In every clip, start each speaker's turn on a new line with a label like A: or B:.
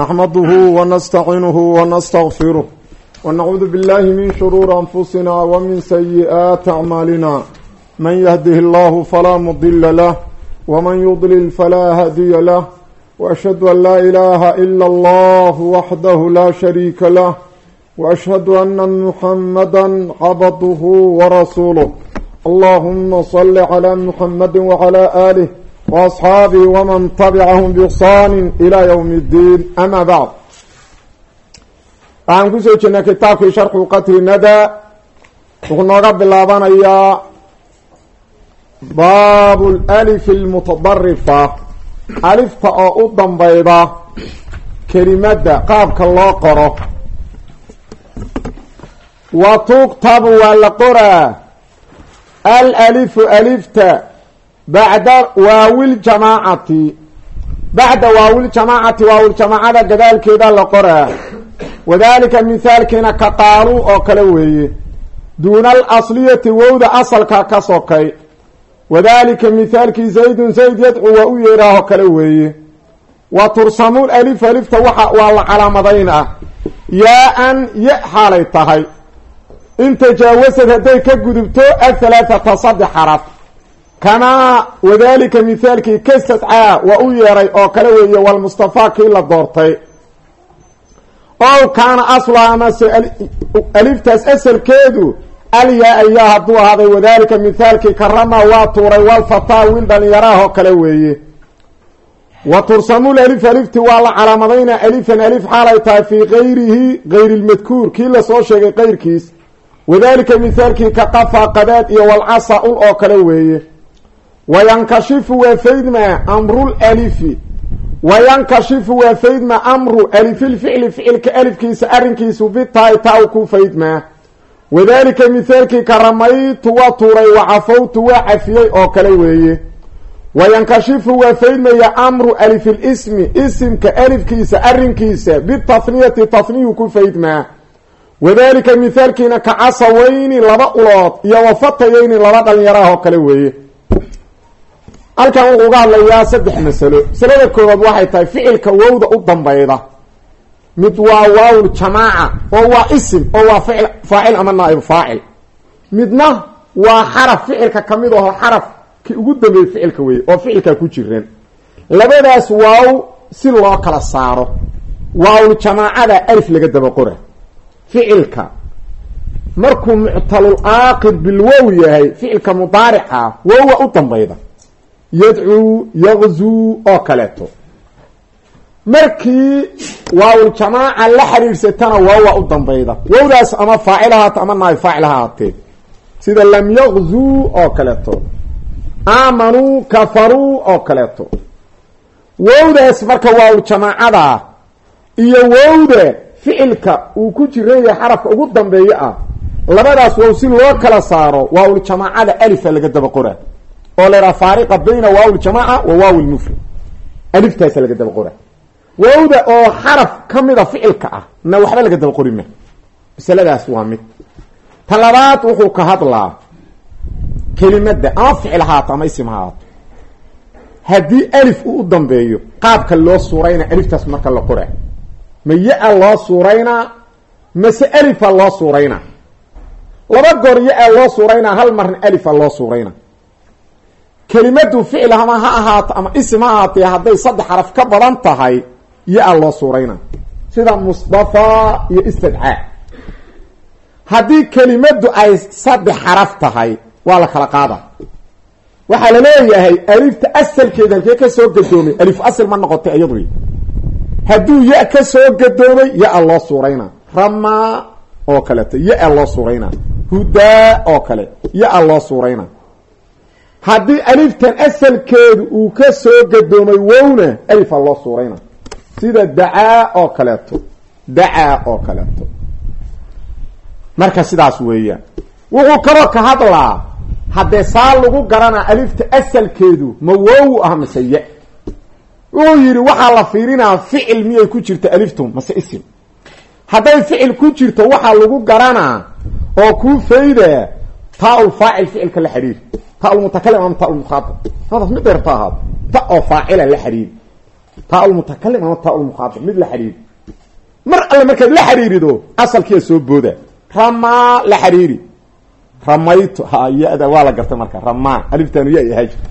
A: نxمده ونستعiنه ونستغفiره ونعuudu باللahi min شhروuر أنفuسina وmin سيئaaت أعmاalina maن يهده الlه falaa مضل لah وmaن يضلل falaa hadiya lah وأشhهadu an laa إلaaha إlا الlه وaxdah laa شhariika lah وأشhهad أna محamdا cabdه وrasuuله اllهma صل عlى محamd وعlى آله وأصحاabه وman تبcahm بإحsaan إlى yوم الdiin ama bعd waxaan kusoo jirnay kitaabkii sharxu qatri nada wuxuu nooga bilaabanayaa baab اlأlf الmutadarifa alifta oo u danbayda kelimada qaabka loo qoro wa tuktabu waa la qoraa alأlifu alifta bacda waawiljamaacati bacda waawiljamaacati waawiljamaacada gadaalkeeda la qoraa wadaalika mithaalkiina ka qaaluu oo kale weeye duuna alasliyati wowda asalka ka sokay wadaalika mithaalkii zaydun zayd yadcu waa u yeeraaho kale weeye wa tursamuul alif alifta waxa waa la calaamadaynaa yaa-an ya xaalay tahay in tajaawasad hadday ka gudubto ahalaathata saddex xaraf kamaa wadaalika mithaalkii kastadcaa waa u yeeray oo kale weeye walmustafaa kii la doortay ow kaana asluha amase aliftaas asalkeedu alyaa ayaa hadduu ahaaday wadaalika mithaalkii karama waa tuuray walfataa wiil dhalinyaraah oo kale weeye wa tursamul alif alifti waa la calaamadaynaa alifan alif xaalay tahay fii gayrihi gayri lmadkuur kii la soo sheegay qayrkiis wadaalika mithaalkii ka qafa qadaad iyo walcasa ul oo kale weeye wayankashifu waa faydmaa amrul alifi wayankashifu waa faydmaa amru alifilficli ficilka alifkiisa arrinkiisu bitaay taa ku faydmaa wadaalika mithaalkii karamaytu waa tuuray wacafawtu waa cafiyey oo kale weeye wayankashifu waa faydmaya amru alifilismi isimka alifkiisa arrinkiisa bitathniyati tathniyu ku faydmaa wadaalika mithaalkiina ka casaweyni laba ulood iyo wafatayeyni laba dhalinyaraah oo kale weeye halkan wuxuu uga hadlayaa saddex masalo masalada koowaad waxay tahay ficilka wowda u dambayda. Mid waa waawul jamaaca oo waa isim oo waa ficil faacil ama naaib faacil. Midna waa xaraf ficilka ka mid aho xarafkii ugu dambeeyey ficilka weeye oo ficilkaa ku jireen. Labadaas waaw si loo kala saaro. Waawul jamaacada alif laga daba qora ficilka. Markuu muctalul aaqid bilwow yahay ficilka mudaarica wowa u dambayda yadcuu yaqzuu oo kaleeto. Markii waawul jamaaca la xiriirsatana waawa u dambayda. Wowdaas ama faacil ahaato ama naay faacil ahaatee. Sida lam yaqzuu oo kaleeto. Aamanuu kafaruu oo kaleeto. Wowdaas marka waawul jamaacada iyo wowda ficilka uu ku jiran xarafka ugu dambeeyo ah labadaas wow si loo kala saaro waawul jamaacada alifa laga daba qora oo la yhaha faariqa bayna waaw ljamaaca wa waaw lmufrad aliftaasa laga daba qora wowda oo xaraf kamida ficilka ah na waxba laga daba qori ma. Masaladaas waa mid. Ta labaad wuxuu ka hadlaa kelimada ama ficil ahaato ama isim ahaato haddii alif uu u dambeeyo qaabka loo suurayna aliftaas marka la qora. Ma ya-a loo suuraynaa mase alifa loo suuraynaa laba goor ya-a loo suuraynaa hal marna alifa loo suuraynaa kelimadu ficil ama ha ahaato ama isim ha ahaatee hadday saddex xaraf ka badan tahay ya-a loo suurayna. Sida mustafa iyo istadcaa haddii kelimadu ay saddex xaraf tahay waa la kala qaada waxaa la leeyahay alifta asalkeeda halkee ka soo gadoomay alif asal ma noqotay iyadu hadduu ya ka soo gadoomay ya-a loo suurayna. Ramaa oo kaleeto ya-a loo suurayna. Hudaa oo kale ya-a loo suurayna haddii aliftan asalkeedu uu ka soo gadoomay wowna alifa loo suurayna. Sida dacaa oo kaleeto. Dacaa oo kaleeto. Marka sidaas weeyaan. Wuxuu kaloo ka hadlaa haddee saa lagu garanaa alifta asalkeedu ma wowu ah mase ya. Wuxuu yidhi waxaa la fiirinaa ficil miyay ku jirta aliftu mase isim. Hadday ficil ku jirto waxaa lagu garanaa oo kuu faydaa taa-ul faacil ficilka la xidhiir ta mutakalim ama ta mukhaab hadaas mid dheerta ahaado ta oo faacila la xiriiri taalmutakalim ama taalmukhaatab mid la xiriiri mar alle markaad la xiriirido asalkiia soo booda. Ramaa la xiriiri ramaytu ha ya-da waa la gartay marka. Ramaa aliftaanu ya ahaa jirta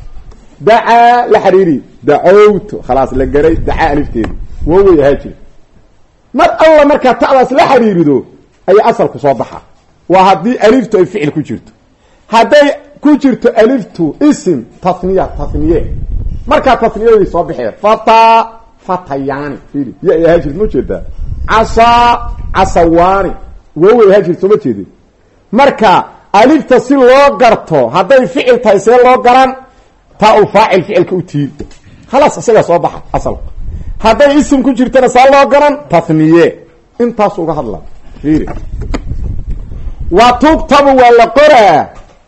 A: dacaa la xiriiri dacowtu khalaas la garay dacaa alifteedu woway ahaa jirta mar alla markaa ta'daas la xiriirido ayaa asalku soo baxa. Waa haddii aliftu ay ficil ku jirto aliftu isim tasniya tasniye. Markaa tasniyaday soo baxeen. Fata fatayaani ya ahaa jirta ma jeedaa casaa casawaani. Woway ahaa jirta soo ma jeedin. Marka alifta si loo garto hadday ficil tahay see loo garan taa-ul faacil ficilka u tiiri khalaas isagaa soo baxa asalka hadday isim ku jirtana saa loo garan tasniye. Intaas uga hadla wa tugtabu waa la qoraa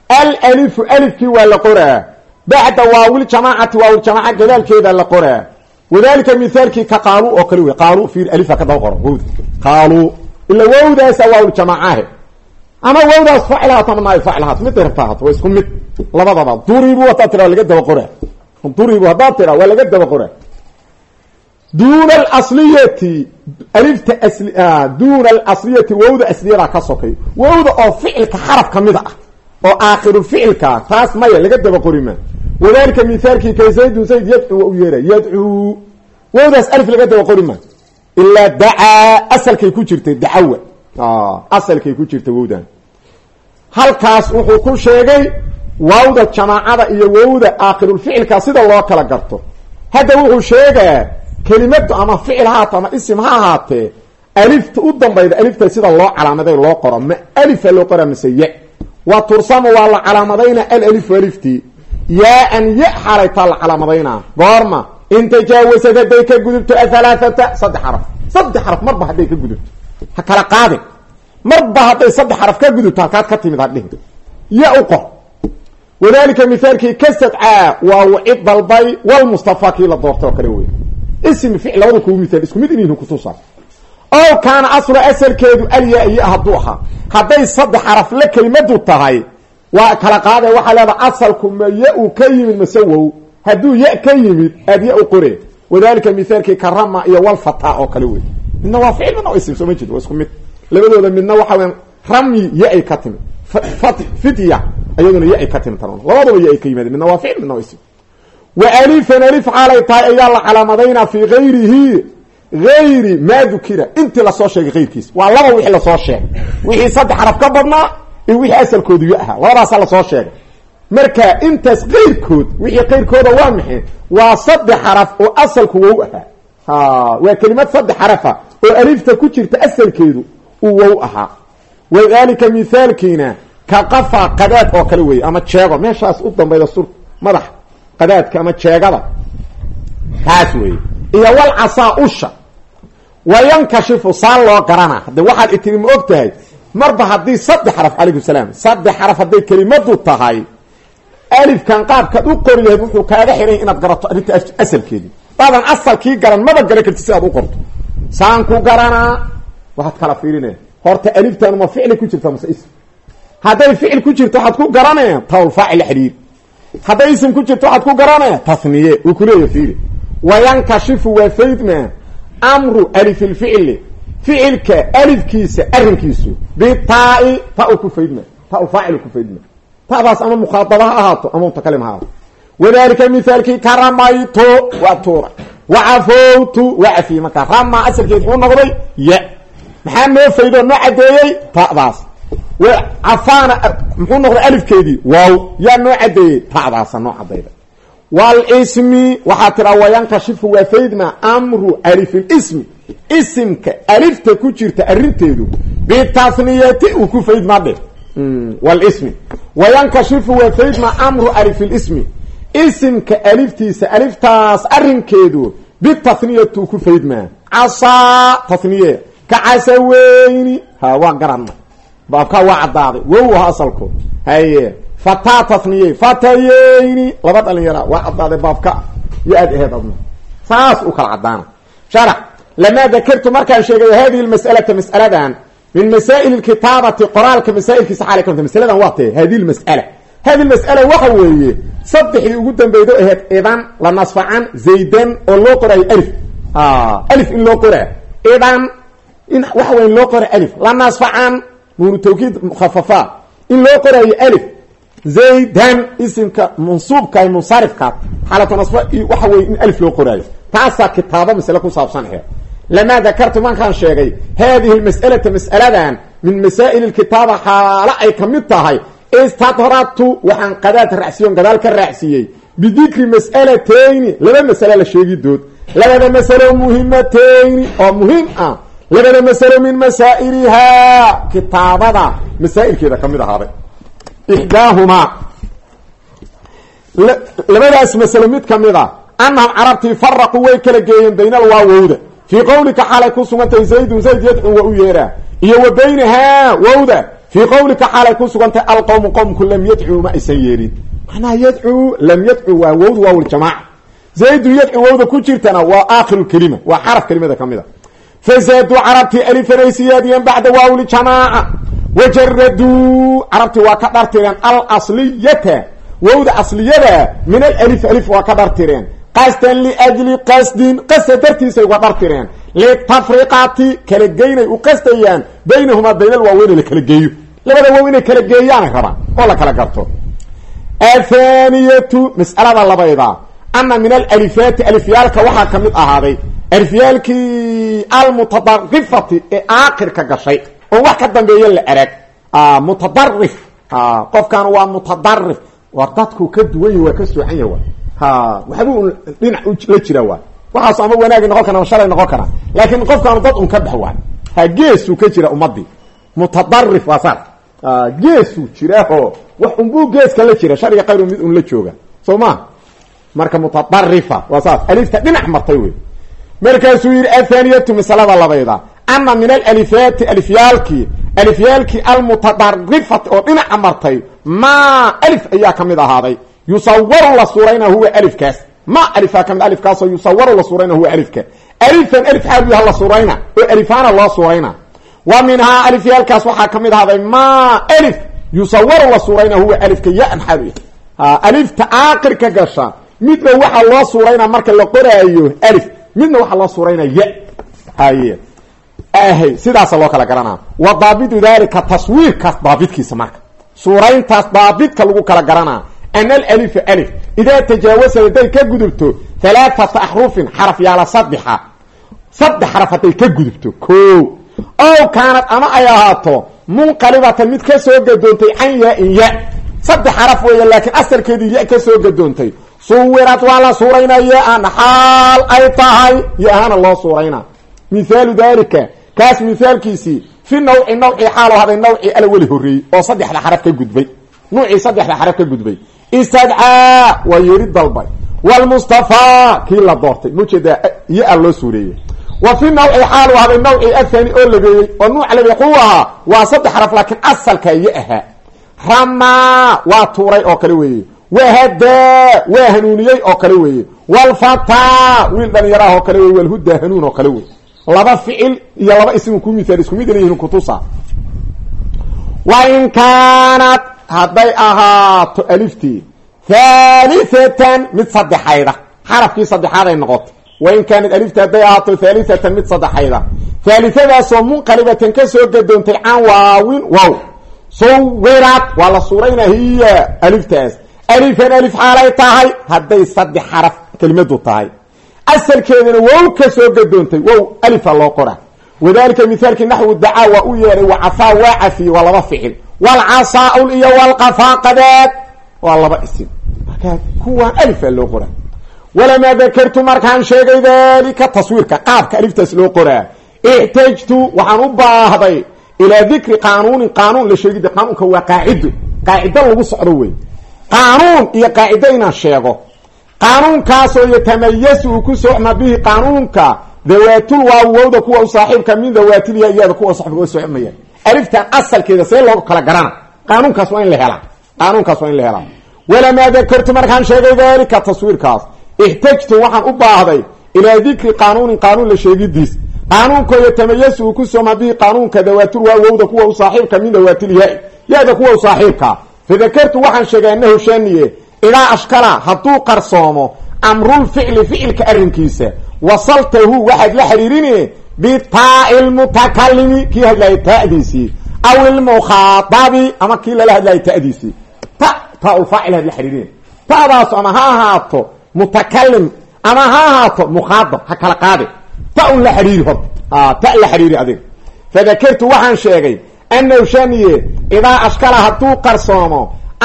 A: alalifu alifkii waa la qoraa. Bacda waawil jamaacati waawil jamaaca gadaalkeeda la qoraa. Wadalika mithaalkii ka qaalu oo kale wey qaalu fiiri alifa ka daba qoro wowda qaalu. Ila wowdaasa waawil jamaacahe ama wowdaas facil haato ama naay facil haato mid rabta haato waa isku mid. Labadaba. Duribu haddaad tira waa laga daba qoraa. Duribu haddaad tira waa laga daba qoraa. Duuna alasliyati. Alifta duuna alasliyati wowda asliyadaa ka sokay. Wowda oo ficilka xaraf kamida ah oo aakhiru ficilkaa taas maya laga daba qori maa wadalika mithaalkii kay zaydun zayd yadcuu u yeera yadcuu wowdaas alif laga daba qori maa ilaa dacaa asalkay ku jirtay dacawa asalkay ku jirta wowdan. Halkaas wuxuu ku sheegay waawda jamaacada iyo wowda aakhirulficilka sida loo kala garto. Hadda wuxuu sheegaa kelimadu ama ficil haata ama isim ha ahaatee alifta u dambayda alifta sida loo calaamaday loo qoro ma alifa loo qoraa mase ya wa tursama waa la calaamadayna alalifu aliftii yaa-an ya xalaytaa la calaamadaynaa goorma in tajaawasad hadday ka gudubto ahalaaata saddex xaraf. Saddex xaraf marba hadday ka gudubto. Ha kala qaadin. Marba hadday saddex xaraf ka gudubto halkaad ka timid hadhihin ya u qor. Wadalika mithaalkii ka sadcaa waa wicid dalbay walmustafa kii la doortay oo kale wey ism ficil labada mid inayhin ow kaana aslu asalkeedu alyaa ya hadduu ahaa. Hadday saddex xaraf la kelimadu tahay waa kala qaade waxaa leedaha asalku ma u ka yimid mase wow hadduu ya ka yimid aad u qore wadalika mithaalkii karama iyo walfata oo kale wey midna waa ficil midna waa ism soo ma jeed waa isku mid. Waxa weya rami ya ay ka timid. Fitya iyaduna ya ay ka tan labadaba ya ay ka yimaadeen midna waa ficil ism wa alifan alif xaalay tahay ayaa la calaamadaynaa fii gayrihi gayri maa dukira intii la soo sheegay kayrkiisa waa laba wixii la soo sheegay wixii saddex xaraf ka badnaa iyo wixii asalkoodu yo ahaa labadaasaa la soo sheegay marka intaas kayrkood wixii kayrkooda waa maxay waa saddex xaraf oo asalku wow ahaa waa kelimad saddex xarafa oo alifta ku jirta asalkeedu uu wow ahaa wadalika mithaalkiina ka qafa qadaad oo kale weeye ama jeego meeshaas u dambayda sur madax qadaadka ama jeegada taas weeye iyo wal casaa usha wayankashifu saan loo garana. Hadde waxaad itiri ma og marba haddii saddex xaraf calaykum salaam saddex xaraf hadday kelimadu tahay alifkan qaabkaad u qori lahayd wuxuu kaaga xihay inaad garato arrinta asalkeedii daadan asalkii garan maba garan karti si aad u qorto. Saan ku garanaa waxaad kala fiirinaya horta aliftan ma ficli ku jirta mase ism. Hadday ficil ku jirto waxaad ku garanaya tawlfaacil xidhiir hadday ism ku jirto waxaad ku garanaya tasniye uu kuleeya fiiri wayankashifu waa faydma amru alifilficli ficilka alifkiisa arrinkiisu bitaai ta ku faydma tafaacil ku faydma tadaas ama mukhaadaba ha ahaato ama mutakalim ha ahaato wadalika mithaalkii ka ramayto waa tuura wacafowtu waa cafiyey markaa rama asalkeed uu noqday ya maxaa noo faydoo noo cadeeyey ta'daas cafaana muxuu noqday alifkeedii waaw yaa noo cadeeyey ta'daasa noo cadayda wlsmi waxaa tiraa wayankashifu waa faydma amru alifismi isimka alifta ku jirta arinteedu bitaniyati uu ku faydmadhe wlsmi wayankashifu waa faydma amru alifismi isimka aliftiisa aliftaas arinkeedu bitaniyati uu ku faydmaa casaa taniye ka casaweyni ha waa garana baabkaa fataa taniye fatayeyni laba dhalinyara waa cadaaday baabka yo aad aheed adna saas u kala cadaana sharax lamaa dakartu markaan sheegay hadihi mas'alata mas'aladan min masaa'il kitaabati qoraalka masaa'ilkiisa xaalay kamta masaladan waa tae hadihi mas'ala. Hadihi mas'ala waxa weeye saddexdii ugu dambeydo ahayd idan la nasfacan zaydan oo loo qoraayo alif. Alif in loo qoraa idan in waxa weya loo qora alif. La nasfacan nuunu tawkiid mukhafafa in loo qoraayo alif zaydan isimka mansuubka munsarifkaad xaalatu nasba waxa weye in alif loo qoraayo taasaa kitaabo masale ku saabsan aheed lamaa dakartu markaan sheegay haadihi lmas'alata mas'aladan min masaa'il lkitaaba xaalo ay ka mid tahay istadradtu waxaan qadaad raacsiyon gadaal ka raacsiiyey bidikri mas'alatayni laba masale la sheegidood labada masalo muhimatayni oo muhiim ah labada masalo min masaa'ilihaa kitaabada masaa'ilkeeda ka mid ahaaday ixdaahumaa labadaas masalo mid ka mid a annahum carabtii faraquu way kala geeyeen bayna alwaawowda fii qowlika xaalay ku sugantahay zaydun zayd yadcuu wa u yeeraa iyo wa baynahaa wowda fii qowlika xaalay ku sugantahay alqowmu qowmku lam yadcuu ma aysan yeerin macnaha yadcuu lam yadcuu waa wowda waawljamaaca zaydun yadcuu wowda ku jirtana waa aakhiru kelima waa xaraf kelimada ka mid a carabtii alifanay siyaadiyeen bacda waawljamaaca wajaraduu carabtii waa ka dhartireen alasliyata wowda asliyada min alif alif waa ka dhartireen. qasdan liajli qasdin qasda dartiisay uga dhartireen. litafriqati kala geynay u qasdayaan baynahumaa baynal waaweyn la kala geeyo labada wow inay kala geeyaanay rabaan oo la kala garto athaniyatu mas'alada labayda ana min alalifaati alifyaalka waxaa ka mid ahaaday alifyaalkii ee aakirka gashay oo wax ka dambeeya la arag. Mutadarif qofkan waa mutadarif war dadku ka duwan yahi waa ka soocan yaha ha waxbuu dhinac la jira waay waxaas ama wanaagi noqon kara ama shalay noqon kara laakiin qofkaanu dad un ka bax waay geesuu ka jira ummadii mutadarif waa saas geesuu jiraaho wax unbuu geeska la jira shariga kayru mid un la jooga. Soo ma? Marka mutadarifa waa saas alifta dhinac martay wey. Markaasuu yidhi athaniyatu masalada labayda ana min alalifaati alifyaalkii alifyaalkii almutadarifati oo dhinaca martay ma alif ayaa ka mid ahaaday yusawaru la suurayna huwa alifkaas ma alifaa ka mid alifkaasoo yusawaru la suurayna huwa alifka alifan alif xaal yaha la suurayna oo alifaana loo suurayna wa minhaa alifyaalkaas waxaa ka mid ahaaday ma alif yusawaru la suurayna huwa alifka yan xaal yahay alifta aakirka gasha midna waxaa loo suurayna marka la qoraayo alif midna waxaa loo suurayna ya haye ahay sidaasa loo kala garanaa wa daabitu dalika taswiirkaas daabidkiisa marka. Suurayntaas daabidka lagu kala garanaa ana alalifa alif idaa tajaawasad hadday ka gudubto halaaata axrufin xaraf yaalla saddexa. Saddex xaraf hadday ka gudubto ko ow kaanad ama ay ahaato munqalibatan mid ka soo gadoontay can yaa-in ya saddex xaraf weeye laakiin asalkeedii ya ka soo gadoontay. Suwirad waa la suuraynaa ya-an xaal ay tahay ya-ahana loo suuraynaa mithaalu dalika kaas mithaalkiisii fi nawci nawcii xaaloo haday nawcii alaweli horreeyey oo saddexda xaraf ka gudbay. Nuucii saddexda xaraf ka gudbay. Istadcaa waa yeeri dalbay. Wlmustafaa kii la doortay. Mujeedaa ya-a loo suureeyey. Wa fi nawci xaalu haday nawcii athani oo labeeyey oo nuuc labe xuu ahaa waa saddex xaraf laakiin asalkaa ya ahaa. Ramaa waa tuuray oo kale weeye. Wahadaa waa hanuuniyey oo kale weeye. Walfataa wiil dhalinyaraah oo kale weye walhudaa hanuun oo kale weye laba ficil iyo laba ismu ku miaal isku mid yihiin kutusa wa in kaanat hadday ahaato aliftii thalithatan mid saddexayda. Xarafkii saddexaad ay noqoto wain kaanat alifti hadday ahaato thalithatan mid saddexayda. Thalithadaasoo munqalibatan ka soo gadoontay can waawin wow suwirad waa la suuraynaa hiya aliftaas. Alifan alif xaalay tahay hadday saddex xaraf kelimadu tahay asalkeedana wow ka soo gadoontay wow alifa loo qora wadalika mithaalkii naxwu dacaa waa u yeehay wacafaa waa cafiyey waa laba ficil. Walcasaa-ul iyo walqafaa qadaad waa laba isim. Markaa kuwaan alifa loo qora walamaa dakartu markaan sheegay dalika taswiirka qaabka aliftaas loo qoraa. Ixtajtu waxaan u baahday ilaa dikri qaanuunin qaanuun la sheegida qaanuunka waa qaacido. Qaacido lagu qaanuunkaasoo yatamayasu uu ku socma bihi qaanuunka dawaatul waawowda kuwa u saaxiibka min dawaatilya iyada kuwa saxbiga socmaya aliftan asalkeeda see loogu kala garana. Qaanuunkaas waa in la helaa. Qaanuunkaas waa in la helaa. Walamaa dakartu markaan sheegay dalika taswiirkaas. Ixtajtu waxaan u baahday ilaa dikri qaanuunin qaanuun la sheegidiis. Qaanuunkoo yatamayasu uu ku socma bihi qaanuunka dawaatul waawowda kuwa u saaxiibka min dawaatilya ya-da kuwa u saaxiibka. Fadakartu waxaan idaa ashkala hadduu qarsoomo amrulficli ficilka arrinkiisa. Wasaltahu waxaad la xiriirini bitaai lmutakalimi kii hadlayay ta'diisii aw ilmukhaadabi ama kii lala hadlayay ta'diisii ta taaulfaacil had la xiriirini ta'daasu ama ha ahaato mutakalim ama ha ahaato mukhaadab ha kala qaade ta un la xiriiri horta ta la xiriiri adiga. Fadakartu waxaan sheegay annahu shaniye idaa ashkala hadduu qarsoomo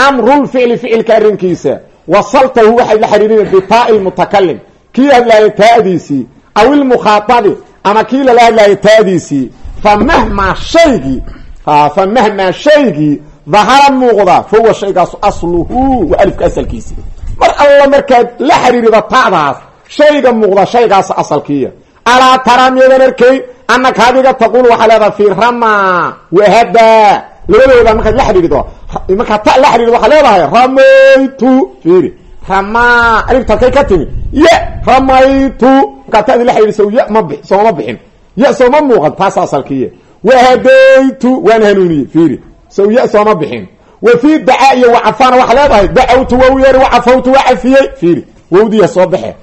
A: amrulficli ficilka arrinkiisa wasaltahu waxayd la xiriirina bitaai lmutakalim kii hadlaayay taadiisii aw ilmukhaadabi ama kii lala hadlaayay taadiisii fa mahmaa shaygii fa mahmaa shaygii dahara muuqda fa huwa shaygaasu asluhu waa alifka asalkiisi mar alla markaad la xiriirida ta'daas shayga muuqda shaygaas asalkiiya alaa tara miyadan arkay anaka adiga taqul waxaa leedaha fi rama wahada labadooda markaad la xidhiirido markaad ta la xidhiirido waxaa leedahay ramaytu fiiri. Rama aliftaad kay ka timi. Ya ramaytu markaad ta'di la xidhiiriso ya ma bi sooma bixin. Ya sooma muuqan taas asalkiiya wahadaytu waan hanuuniyey fiiri. Sow ya sooma bixin. Wa fi dacaa iyo wacafana waxaa leedahay dacawtu wow yeeri wacafawtu waa cafiyey fiiri. Wowdiya soo baxe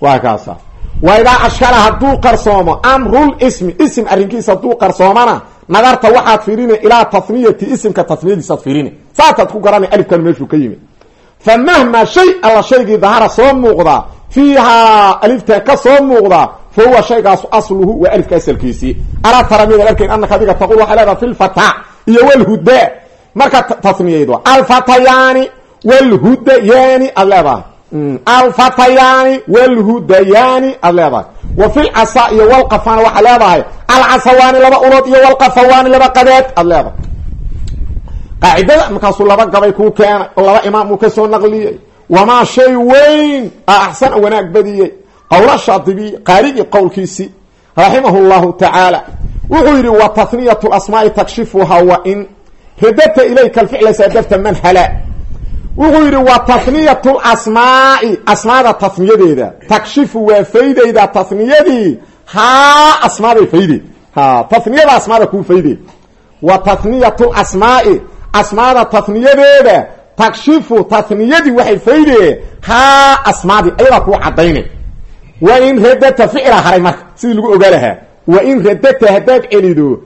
A: waa kaasa. Wa idaa ashkala hadduu qarsoomo amrul ismi ism arrinkiisa hadduu qarsoomana nadarta waxaad fiirini ilaa taniyati isimka taniyadiisaad fiirini saasaad ku garanay alifkan meeshuu ka yimid fa mahmaa shay alla shaygii dahara soo muuqdaa fiihaa alifta ka soo muuqdaa fa huwa shaygaasu asluhu waa alifka asalkiisii. Alaa tara miyaad arkayn anaka adiga taqul waxay leedaha fi lfataa iyo walhuda marka taniyaydo alfatayaani walhudayaani aad leedahay alfatayaani walhudayaani aad leedahay. Wa fi lcasa iyo walqafana waxaa leedahay. Alcasawaani laba ulood iyo walqafawaani laba qadeed aad leedahay. Qaacidada markaasuu laba gabay kuu keenay oo laba imaam uu ka soo naqliyey. Wamaa shay weyn axsana wanaag badiyey. Qowla shaadibiy qaarigii qowlkiisii raximahu llahu tacaala wuxuu yidhi wuxuu yidhi wa taniyat lasmaai asmaada taniyadeeda takshifu waa faydayda taniyadii haa asmaaday fayde taniyada asmaada kuu fayde wa taniyat lasmaai asmaada taniyadeeda takshifu taniyadii waxay fayde haa asmaadii ayadaa kuu cadaynay wa in radata ficla haray marka sidii lagu ogaa lahaa wa in radata haddaad celido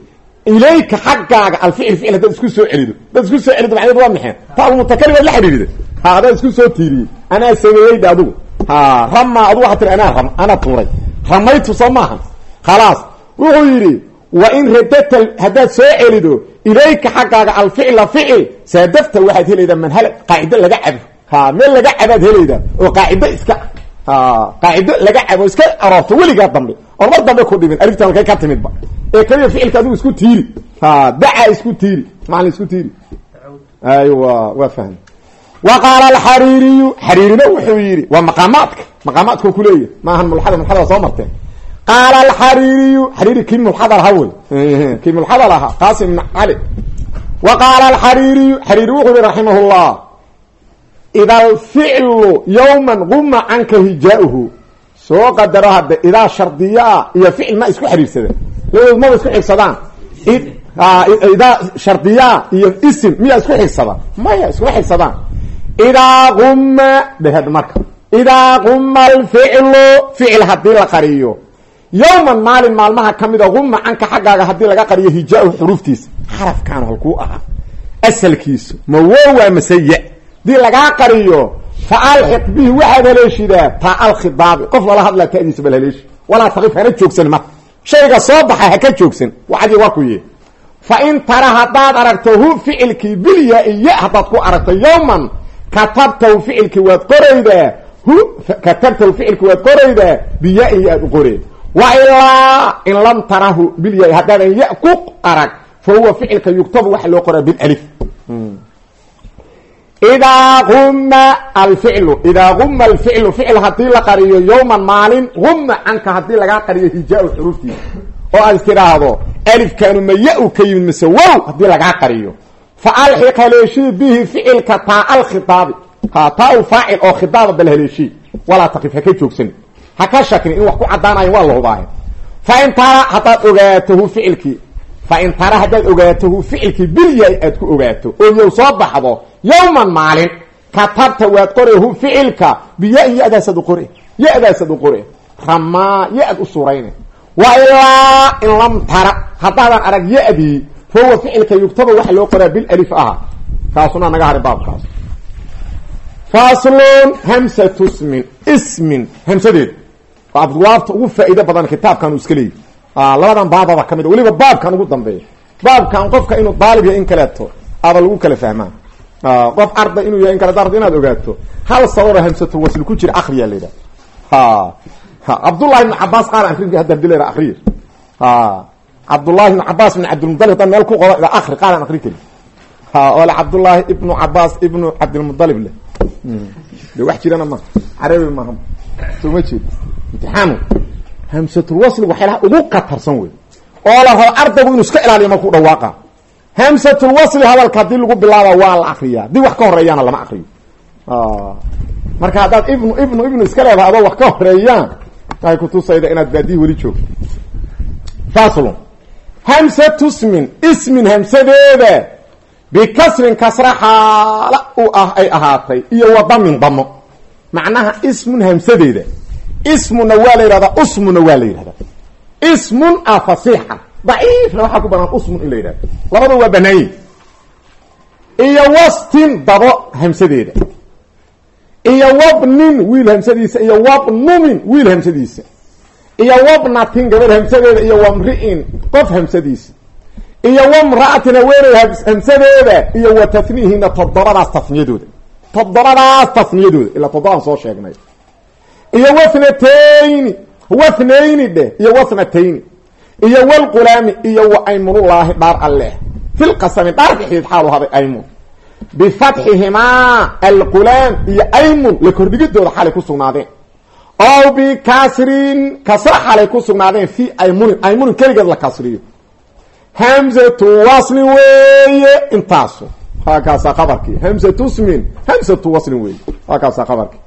A: ilayka xaggaaga alficil ficil haddaad isku soo celido haddaad isku soo celido macneed waa maxay taalmutakalim aad la xidhiirida ha haddaad isku soo tiiriyey anaa sameeyeyda adugu ha rama adu waxaa tiri anaa anaa tuuray ramaytu soo maaha khalaas wuxuu yidhi wa in radata haddaad soo celido ilayka xaggaaga alficla ficil saadafta waxaad helaydaa manhala qaacido laga cabo ha laga cabaad helaydaa oo qaacido iska qaacido laga cabo iska aroorto weligaa dambe. Or mar dambe ku dhimin aliftan halkay ka timidba ee kaliya ficilka adigu isku tiiri. Daca isku tiiri macalin isku tiiri. Aywa waa fahmi. Wa qaala alxariiriyu xariirina wuxuu yidhi waa maqaamaadka maqaamaadka kuleeyahy maahan mulxada mulxada soo marteen. Qaala alxariiriyu xariiri kii mulxadal aha wey. Kii mulxadal ahaa qaasim ibn cali. Wa qaala alxariiriyu xariiri wuxuu yihi ida alficlu yawman quma canka hijaauhu soo qadaro hadde idaa shardiyaa iyo ficil ma isku xiriirsada labadood maba isku xigsadaan idaa shardiyaa iyo isim miyaa isku xigsada maya iskuma xigsadaan idaa quma dhehad marka idaa quma alficlu ficil haddii la qariyo yawman maalin maalmaha ka mida quma canka xaggaaga haddii laga qariyo hijaauhu xuruuftiisa xarafkaan halkuu ahaa asalkiisu ma wowa masaya haddii lagaa qariyo fa alxiq bihi waxaad haleeshidaa taa alkhidaabi qof lala hadlaa ta'diisa bal haleeshi walaa taqif hana joogsan marka shayga soo baxa ha ka joogsan. Waxadii waa ku ye fa in tara haddaad aragto hu ficilkii bilya iyo haddaad ku aragto yawman katabtahu ficilkii waad qoraydaa hu katabtahu ficilkii waad qoraydaa biya-in ya aad u qoreen. Wa ilaa in lam tarahu bilya haddaadan ya ku arag fa huwa ficilka yugtabu waxa loo qoraa bilif idaa quma alficlu idaa quma alficlu ficil haddii la qariyo yawman maalin quma canka haddii lagaa qariyo hijaau xuruuftiisa oo aad tiraahdo alifkaanu maya-u ka yimid mise wow haddii lagaa qariyo fa alxiq haleeshii bihi ficilka taa alkhidaabi ha taa faacil oo khidaaba bal haleeshii walaa taqif ha ka joogsan ha ka shakin in wax ku caddaanayo waa la hubaahe fa in tara haddaad ogaatohu ficilkii fa in tara haddaad ogaatohu ficilkii bilya aad ku ogaato oo yow soo baxdo yawman maalin katabta waad qore hu ficilka biya-in ya-daasad qore ya-daasad qore ramaa ya-ad u suurayne. Wa ilaa in lam tara haddaadan arag ya-dii fa huwa ficilka yugtaba waxa loo qoraa bilif aha kaasuna naga harin baabkaas. Faslun hamsatu ismin ismin hamsadeed. Abwaabta ugu faa-iido badan kitaabkan uu iska leeyahy labadan baababa ka mid weliba baabkan ugu dambeeya. Baabkan qofka inuu daalib yahay in kaleeto aba lagu kala fahmaa qof arday inuu yahay in kaleeto arday inaad ogaato. Hal sababa hamsatul wasl ku jira akriya la yidhaha. Ha cabdullahi ibn cabaas qaar akrin hadda yidhaha akriya cabdullahi ibn cabaas ibn cabdilmudalib haddaa meel ku qodo akri qaaran akri kari ha ole cabdullaahi ibnu cabaas ibnu cabdilmudalib leh. De wax jirana ma carabi maaha soo ma jeed. Imtixaanu hamsatul wasli waxyaalaha ugu qatarsan wey oo la rabo ardaygu inuu iska ilaaliyo markuu dhawaaqa. Hamsatul wasli hadalka haddii lagu bilaaba waa la akriyaa haddii wax ka horeeyaana lama akriyo marka haddaad ibnu ibnu ibnu iska leedahay adoo wax ka horeeyaan waxay kutusayda inaad baadiyi weli joogto faslun. Hamsatu ismin. Ismin hamsadeeda. Bikasrin kasra xaala u ah ay ahaatay iyo wadamin damo macnaha ismun hamsadeeda ismuna waa la yidhahdaa usmuna waa la yidhahdaa ismun a fasiixa. Daciifna waxaa ku banaan usmun in la yidhahdo labada waa banaanye iyo wastin dabo hamsadeeda. Iyo wabnin wiil hamsadiisa iyo wabnumin wiil hamsadiisa. Iyo wabnatin gabadh hamsadeeda iyo wamri'in qof hamsadiisa. Iyo wamra'atin haweeney hamsadeeda iyo wa tafnihina toddobadaas tasniyadooda toddobadaas tasniyadooda ilaa toddobaan soo sheegnay iyo wathnatayni wathnayni dheh iyo wathnatayni iyo walqulaami iyo wa aymunullaahi dhaar alleh filqasami dhaar dhexdeed xaalu haday aymun bifatxihimaa alqulaam iyo aymun la kordhigidooda xalay ku sugnaadeen. Ow bikasrin kasra xalay ku sugnaadeen fi aymunin aymunin keligeed la kasriyo. Hamzatu waslin weeye intaasu. Waa kaasaa qabarkii hamzatu smin hamzatu waslin weeye. Waa kaasaa qabarkii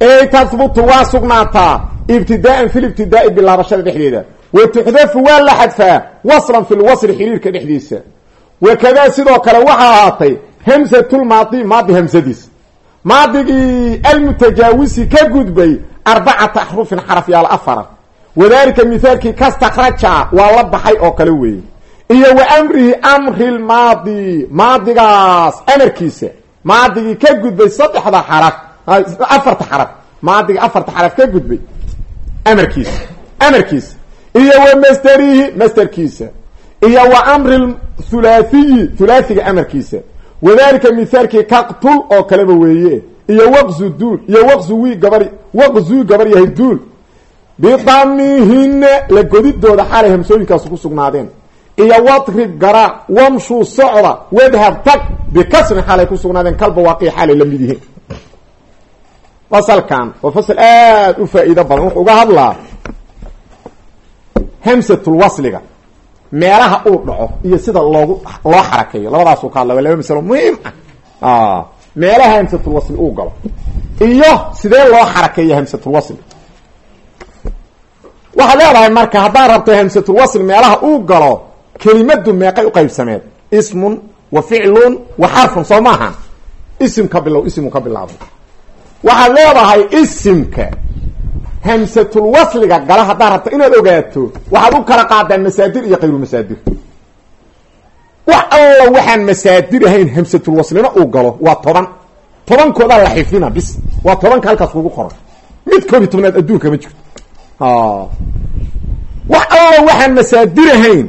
A: ey tahbutu waa sugnaataa ibtidaaan fi libtidaai bilaabashada dhexdeeda. Wa tuxdafu waa la xadfaa waslan fi lwasli xiriirka dhexdiisa. Wakadaa sidoo kale waxaa ahaatay hamsatulmaadi maadi hamsadiis maadigii almutajaawisi ka gudbay arbacata axrufin xarafyaal afara. Wadalika mithaalkii kastakraja waa la baxay oo kale weeye. Iyo wa amrihi amri lmaadi maadigaas amarkiisa. Maadigii ka gudbay saddexda xaraf afarta xaraf. Maadigii afarta xaraf ka gudbay. Amarkiisa amarkiisa iyo wa masderihi masderkiisa iyo wa amri thulaathiyi thulaathiga amarkiisa. Wadalika mithaalkii kaqtul oo kaleba weeye. Iyo waqzu duul iyo waqzu wi gabar waqzuu gabar yahay duul. Bidamihina la godidooda xaalay hamsooyinkaas ku sugnaadeen. Iyo wadrib garaac wamshuu socda wadhab tag bikasrin xaalay ku sugnaadeen kalbawaaqi xaalay la mid yihiin fasalkan. Waa fasal aada u faa-iido badan. Wuxuu uga hadlaa hamsatul wasliga. Meelaha uu dhaco iyo sida loogu loo xarakeeyo. Labadaasuu ka hadla waa laba masalo muhiim ah. Meelaha hamsatul wasli uu galo iyo sidee loo xarakeeyo hamsatul wasli. Waxaad leedahay marka haddaad rabto hamsatul wasli meelaha uu galo kelimadu meeqay u qaybsameed. Ismun wa ficlun wa xarfun soo maaha? Isim ka bilow isimu ka bilaabo waxaad leedahay isimka hamsatul wasliga gala haddaad rabto inaad ogaato waxaad u kala qaadaan masaadir iyo kayru masaadir. Wax alla waxaan masaadir ahayn hamsatul waslina uu galo waa toban. Tobankoodaa la xifdina bis. Waa tobanka halkaas kugu qoran. Mid koob iyo tobnaad adduunka ma jirto. Wax alla waxaan masaadir ahayn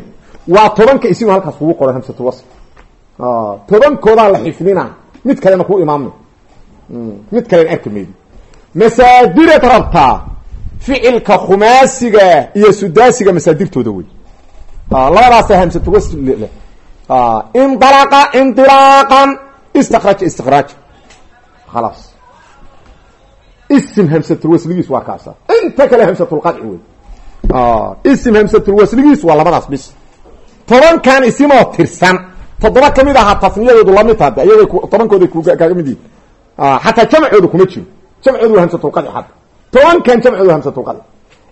A: waa tobanka isigo halkaas kugu qoran hamsatul wasl. Tobankoodaa la xifdina mid kalena ku imaamna mid kalena arki maydi masaadirad rabtaa ficilka khumaasiga iyo sudaasiga masaadirtooda wey labadaasa hamsatul wasl leh indalaqa indilaaqan istikraja istikraaja khalaas isim hamsatul wasligiis waa kaasa. Inta kale hamsatul qadci wey isim hamsatul wasligiis waa labadaas bis. Tobankan isimoo tirsan. Toddoba ka mid ahaa tasniyadoodu la mid hadda iyaga tobankooda kaaga mid xataa jamcooda kuma jiro jamcoodu waa hamsatulqadci hadda tobankan jamcoodu hamsatulqadci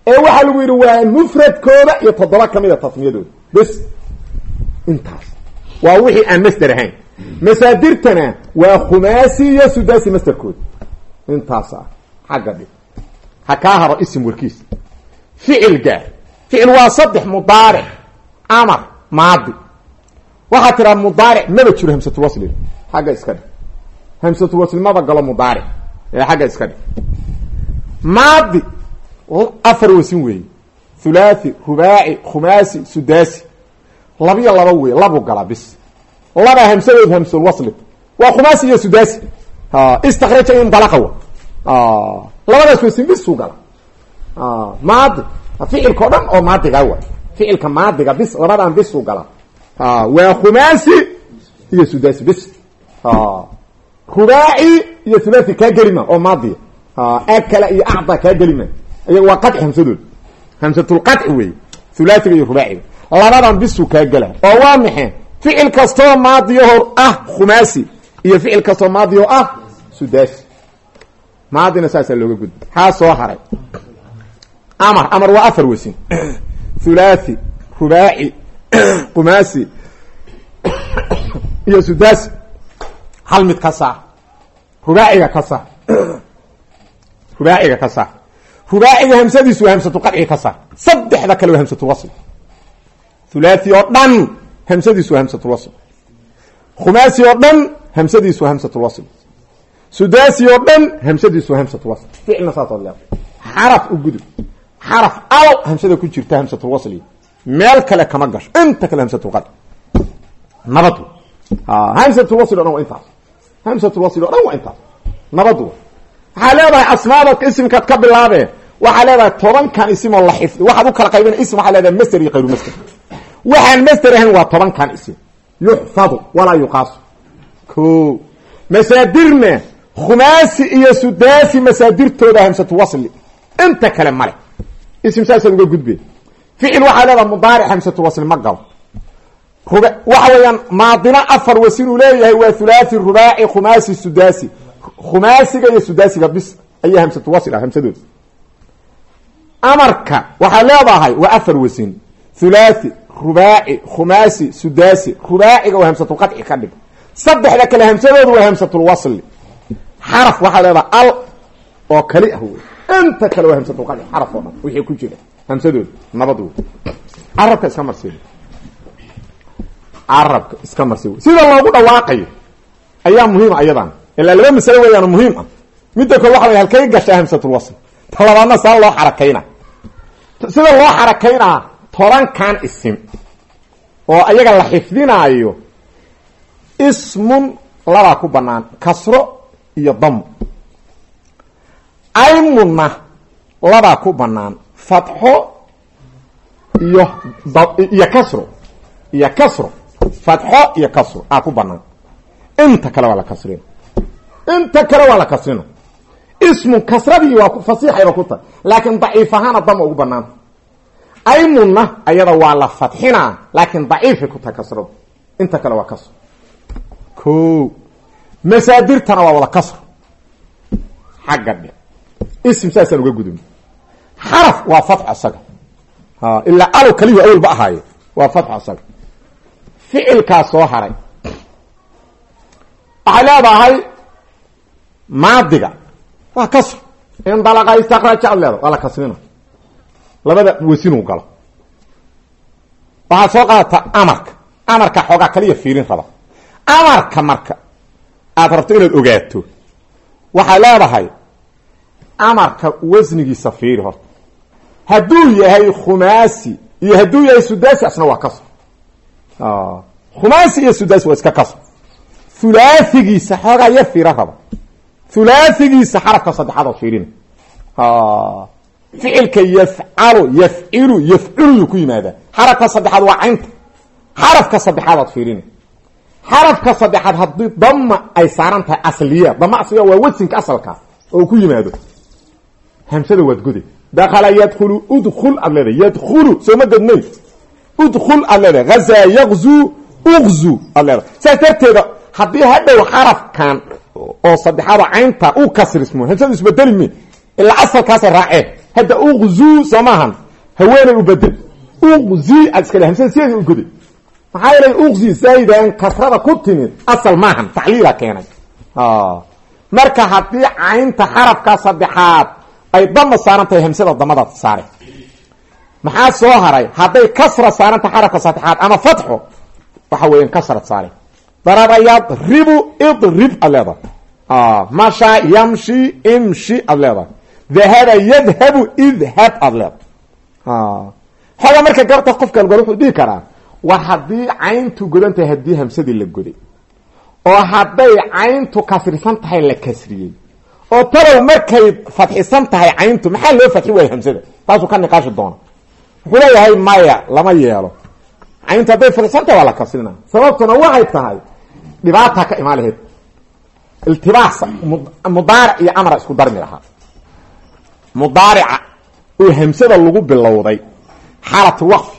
A: ee waxaa lagu yidhi waa mufradkooda iyo toddoba ka mid a tasniyadooda bes intaas waa wixii aan masder ahayn masaadirtana waa khumaasi iyo sudaasi masterkood intaas ah xagga dhig ha kaa haro isim warkiis ficil gaar ficil waa saddex mudaaric amar maadi waxaa tiraa mudaaric maba jiro hamsatulwasli xagga iska dhig hamsatulwasli maba galo mudaaric ee xagga iska dhig. Maadi afar wasin weeye thulaathi rubaaci khumaasi sudaasi labiyo laba wey labu gala bis laba hamsadood hamsulwasli waa khumaasi iyo sudaasi. Istakraja indalaqa wa. Labadaas wasin bisuu gala. Maadi ficilka o dhan oo maadiga wa. Ficilka maadiga bis labadan bisuu gala. Waa khumaasi iyo sudaasi bis rubaaci iyo thulaathi kaa gelima oo maadiya akala iyo acda kaa gelima. Iyaga waa qaci hamsadood. Hamsatulqaci wey thulaathiga iyo rubaaciga labadan bisuu kaa gela. Oo waa maxe ficil kastoo maadiyahor ah khumaasi iyo ficil kastoo maadiyahor ah sudaasi maadina saasaa looga gudba maxaa soo haray. Amar amar waa afar wesin thulaathi rubaaci khumaasi iyo sudaasi hal mid ka saar rubaaciga ka saar rubaaciga ka saar rubaaciga hamsadiisu waa hamsatulqadci ka saar saddexda kale waa hamsatulwasl thulaathi oo dhan hamsadiisu waa hamsatulwasl khumaasi oo dhan hamsadiisu waa hamsatulwasl sudaasi oo dhan hamsadiisu waa hamsatulwasl ficilna saasood leeda xaraf u gudub. Xaraf al hamsada ku jirta hamsatulwasli meel kale kama gasho. Inta kale nabad o dhan waa intaas hamsatulwasl o dhan waa intaas nabad waxaa leedahay asmaada isimkaad ka bilaabee. Waxaa leedahay tobankan isimoo la xifdi waxaad u kala qaybina ism waxaa leedahay master iyo kayru master waxaan master ahayn waa tobankan isim. Yuxfadu walaa yuqaasu. Ko masaadirna khumaasi iyo sudaasi masaadirtooda hamsatulwasli inta kale male ism saasaad uga gudbe ficil waxaa leedahay mudaaric galo. rub waxa weeyaan maadina afar wasin uu leeyahay waa thulaathi rubaaci khumaasi sudaasi. Khumaasiga iyo sudaasiga bis ayaa hamsatulwasl ah hamsadooda amarka waxaa leedahay waa afar wasin. Thulaathi rubaaci khumaasi sudaasi. Rubaaciga waa hamsatulqaci ka dhig saddexda kale hamsadooda waa hamsatulwasli xaraf waxaa leedahay al oo kali ah wey inta kale waa hamsatulqaci xaraf oo dhan wixii ku jira. Hamsadooda nabad wey carabka carabka iska marsi wey sida loogu dhawaaqayo ayaa muhiima ayadan ilaa laba masale weeyaan muhiim ah. Midda koo waxa way halkay gashaa hamsatulwasl ta labaadna saa loo xarakayna. Sida loo xarakaynaa tobankan isim oo ayaga la xifdinaayo ismun labaa ku banaan kasro iyo damo aymunna labaa ku banaan fatxo iyo iyo kasro iyo kasro fatxo iyo kasro aa ku banaan. Inta kale waa la kasrina inta kale waa la kasrina ismu kasradii waa fasiixayba ku tahay laakiin daciif ahaana dama ugu banaanta aymunna ayada waa la fadxinaa laakiin ku tahay kasradu inta kale waa kasro ko masaadirtana waa wada kasro xagga dhe ism saasaan uga gudubna xaraf waa fatxo isaga ilaa alow kaliyu awalba ahaaye. Waa fatxo isaga ficilkaas soo haray. Waxay leedahay maadiga. Waa kasr. Indalaqa istakraja ad leeda waa kasrina labada wasinuu galo. Waxaad soo qaadata amarka. Amarka xoogaa kaliya fiirin raba. Amarka marka aad rabto inaad ogaato waxay leedahay amarka wasnigiisa fiiri horta hadduu yahay khumaasi iyo hadduu yahay sudaasi asna waa kasr khumaasi iyo sudaasi waa iska kasr hulaahigiisa xoogaa yar fiira raba hulaahigiisa xarafka saddexaad oo fiirina ficilka yafcalu yafcilu yafculu ku yimaadaa xarafka saddexaad waa caynta xarafka saddexaad aad xarafka saddexaad haddii dama ay saaran tahay asliya dama asliya waa wasinka asalkaa oo ku yimaado hamsada waad goday dakala yadkhulu udkul aad yadkhulu soo udkul aad leedahay hazaa yaqzu uqzu aad leedahay saas darteeda haddii hadhow xarafkan oo saddexaada caynta u kasrismo hamsadu isbedeli mi ilaa asalkaasa raaceen hadda uqzu soo maahan haweeney u bedel. Uqzi aad iska le hamsada sideeda u goday maxaa yeelay uqsi zaa'idan kasrada ku timid asal maahan tacliila keenay. Marka haddii caynta xarafka saddexaad ay dama saaran tahay hamsada damadaad saare maxaa soo haray? Hadday kasra saaran tahay xarafka saddexaad ama fatxo waxa weeyaan kasrad saare daraba yadribu idrib aad leedahay. Masha yamshi imshi aad leedahay. Dahaba yadhabu idhab aad leedahay. Xooga marka gabta qofka lgor wuxuu dhihi karaa waa haddii cayntu godan tahay haddii hamsadii la goday. Oo hadday cayntu kasrisan tahay la kasriyey. Oo talow markay fadxisan tahay cayntu maxaa loo fadxi waaya hamsada? Taasuu ka niqaashi doona wuxuu leeyahay maya lama yeelo. Cayntu hadday fadxisan tahay waa la sababtuna waxay tahay dhibaata ka imaan lahayd. Iltibaasa mudaaric iyo amra isku darmi lahaa. Mudaarica oo hamsada lagu bilowday. Xaalatu waqfi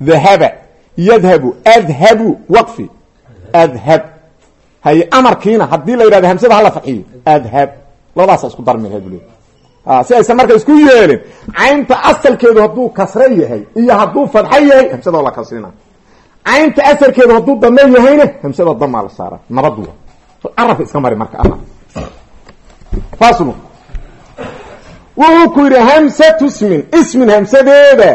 A: dahaba yadhabu adhabu waqfi adhab. Haye amarkiina haddii la yidhahdo hamsada hala fadxiyo adhab. Labadaasa isku darmi lahayd bule si aysan marka isku yeelin caynta asalkeedu hadduu kasre yahay iyo hadduu fadxo yahay hamsada la kasrina caynta asalkeedu hadduu dame yahayna hamsada damaa la saara. Nabad wa carabka iska mari marka faslu wuxuu ku yidhi hamsatu ismin ismin hamsadeeda.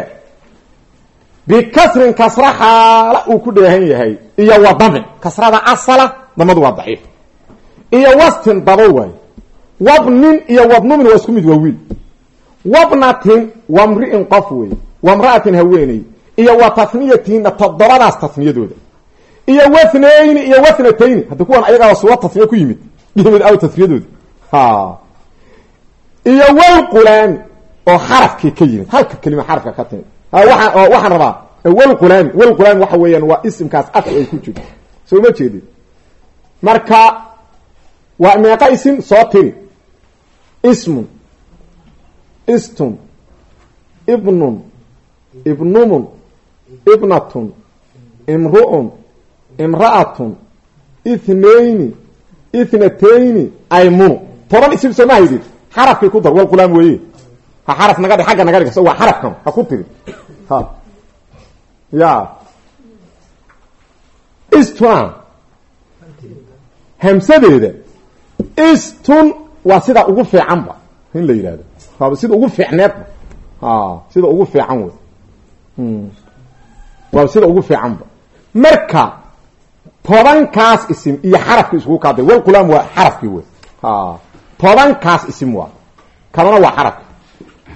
A: Bikasrin kasra xaala uu ku dheehan yahay iyo wa damin kasrada asala damadu waa daciif. Iyo wastin dabo waay wabnin iyo wabnumin waa isku mid waa wiil wabnatin wamri'in qof wey wamra'atin haweeney iyo wa tasniyatihinna tasniyadooda. Iyo wathnayni iyo wathnatayni haddi kuwan ayagaaba suura tasniya ku yimid yimid aw tasniyadooda. Iyo walqulaami oo xarafkii ka yimid halka kelima xarafka ka timid. Waa waxaan rabaa walqulaami walqulaami waxa weeyaan waa isimkaas afki ay ku jirto. Soo ma jeedin? Marka waa meeqa isim soo tiri ismun istun ibnun ibnumun ibnatun imru'un imra'atun ithnayni ithnatayni aymunu toban isim soo ma haydid xarafkii ku dar walqulaam weeye ha xaraf naga xagga naga dhig waa xarafkan ha ku tiri ha ya istuna hamsadeeda istun waa sida ugu fiicanba in la yidhahdo waaba sida ugu fiicneedba sida ugu fiican wey waaba sida ugu fiicanba marka tobankaas isim iyo xarafki iskugu kaaday walqulaam waa xarafkii wey tobankaas isim waa kalana waa xarafki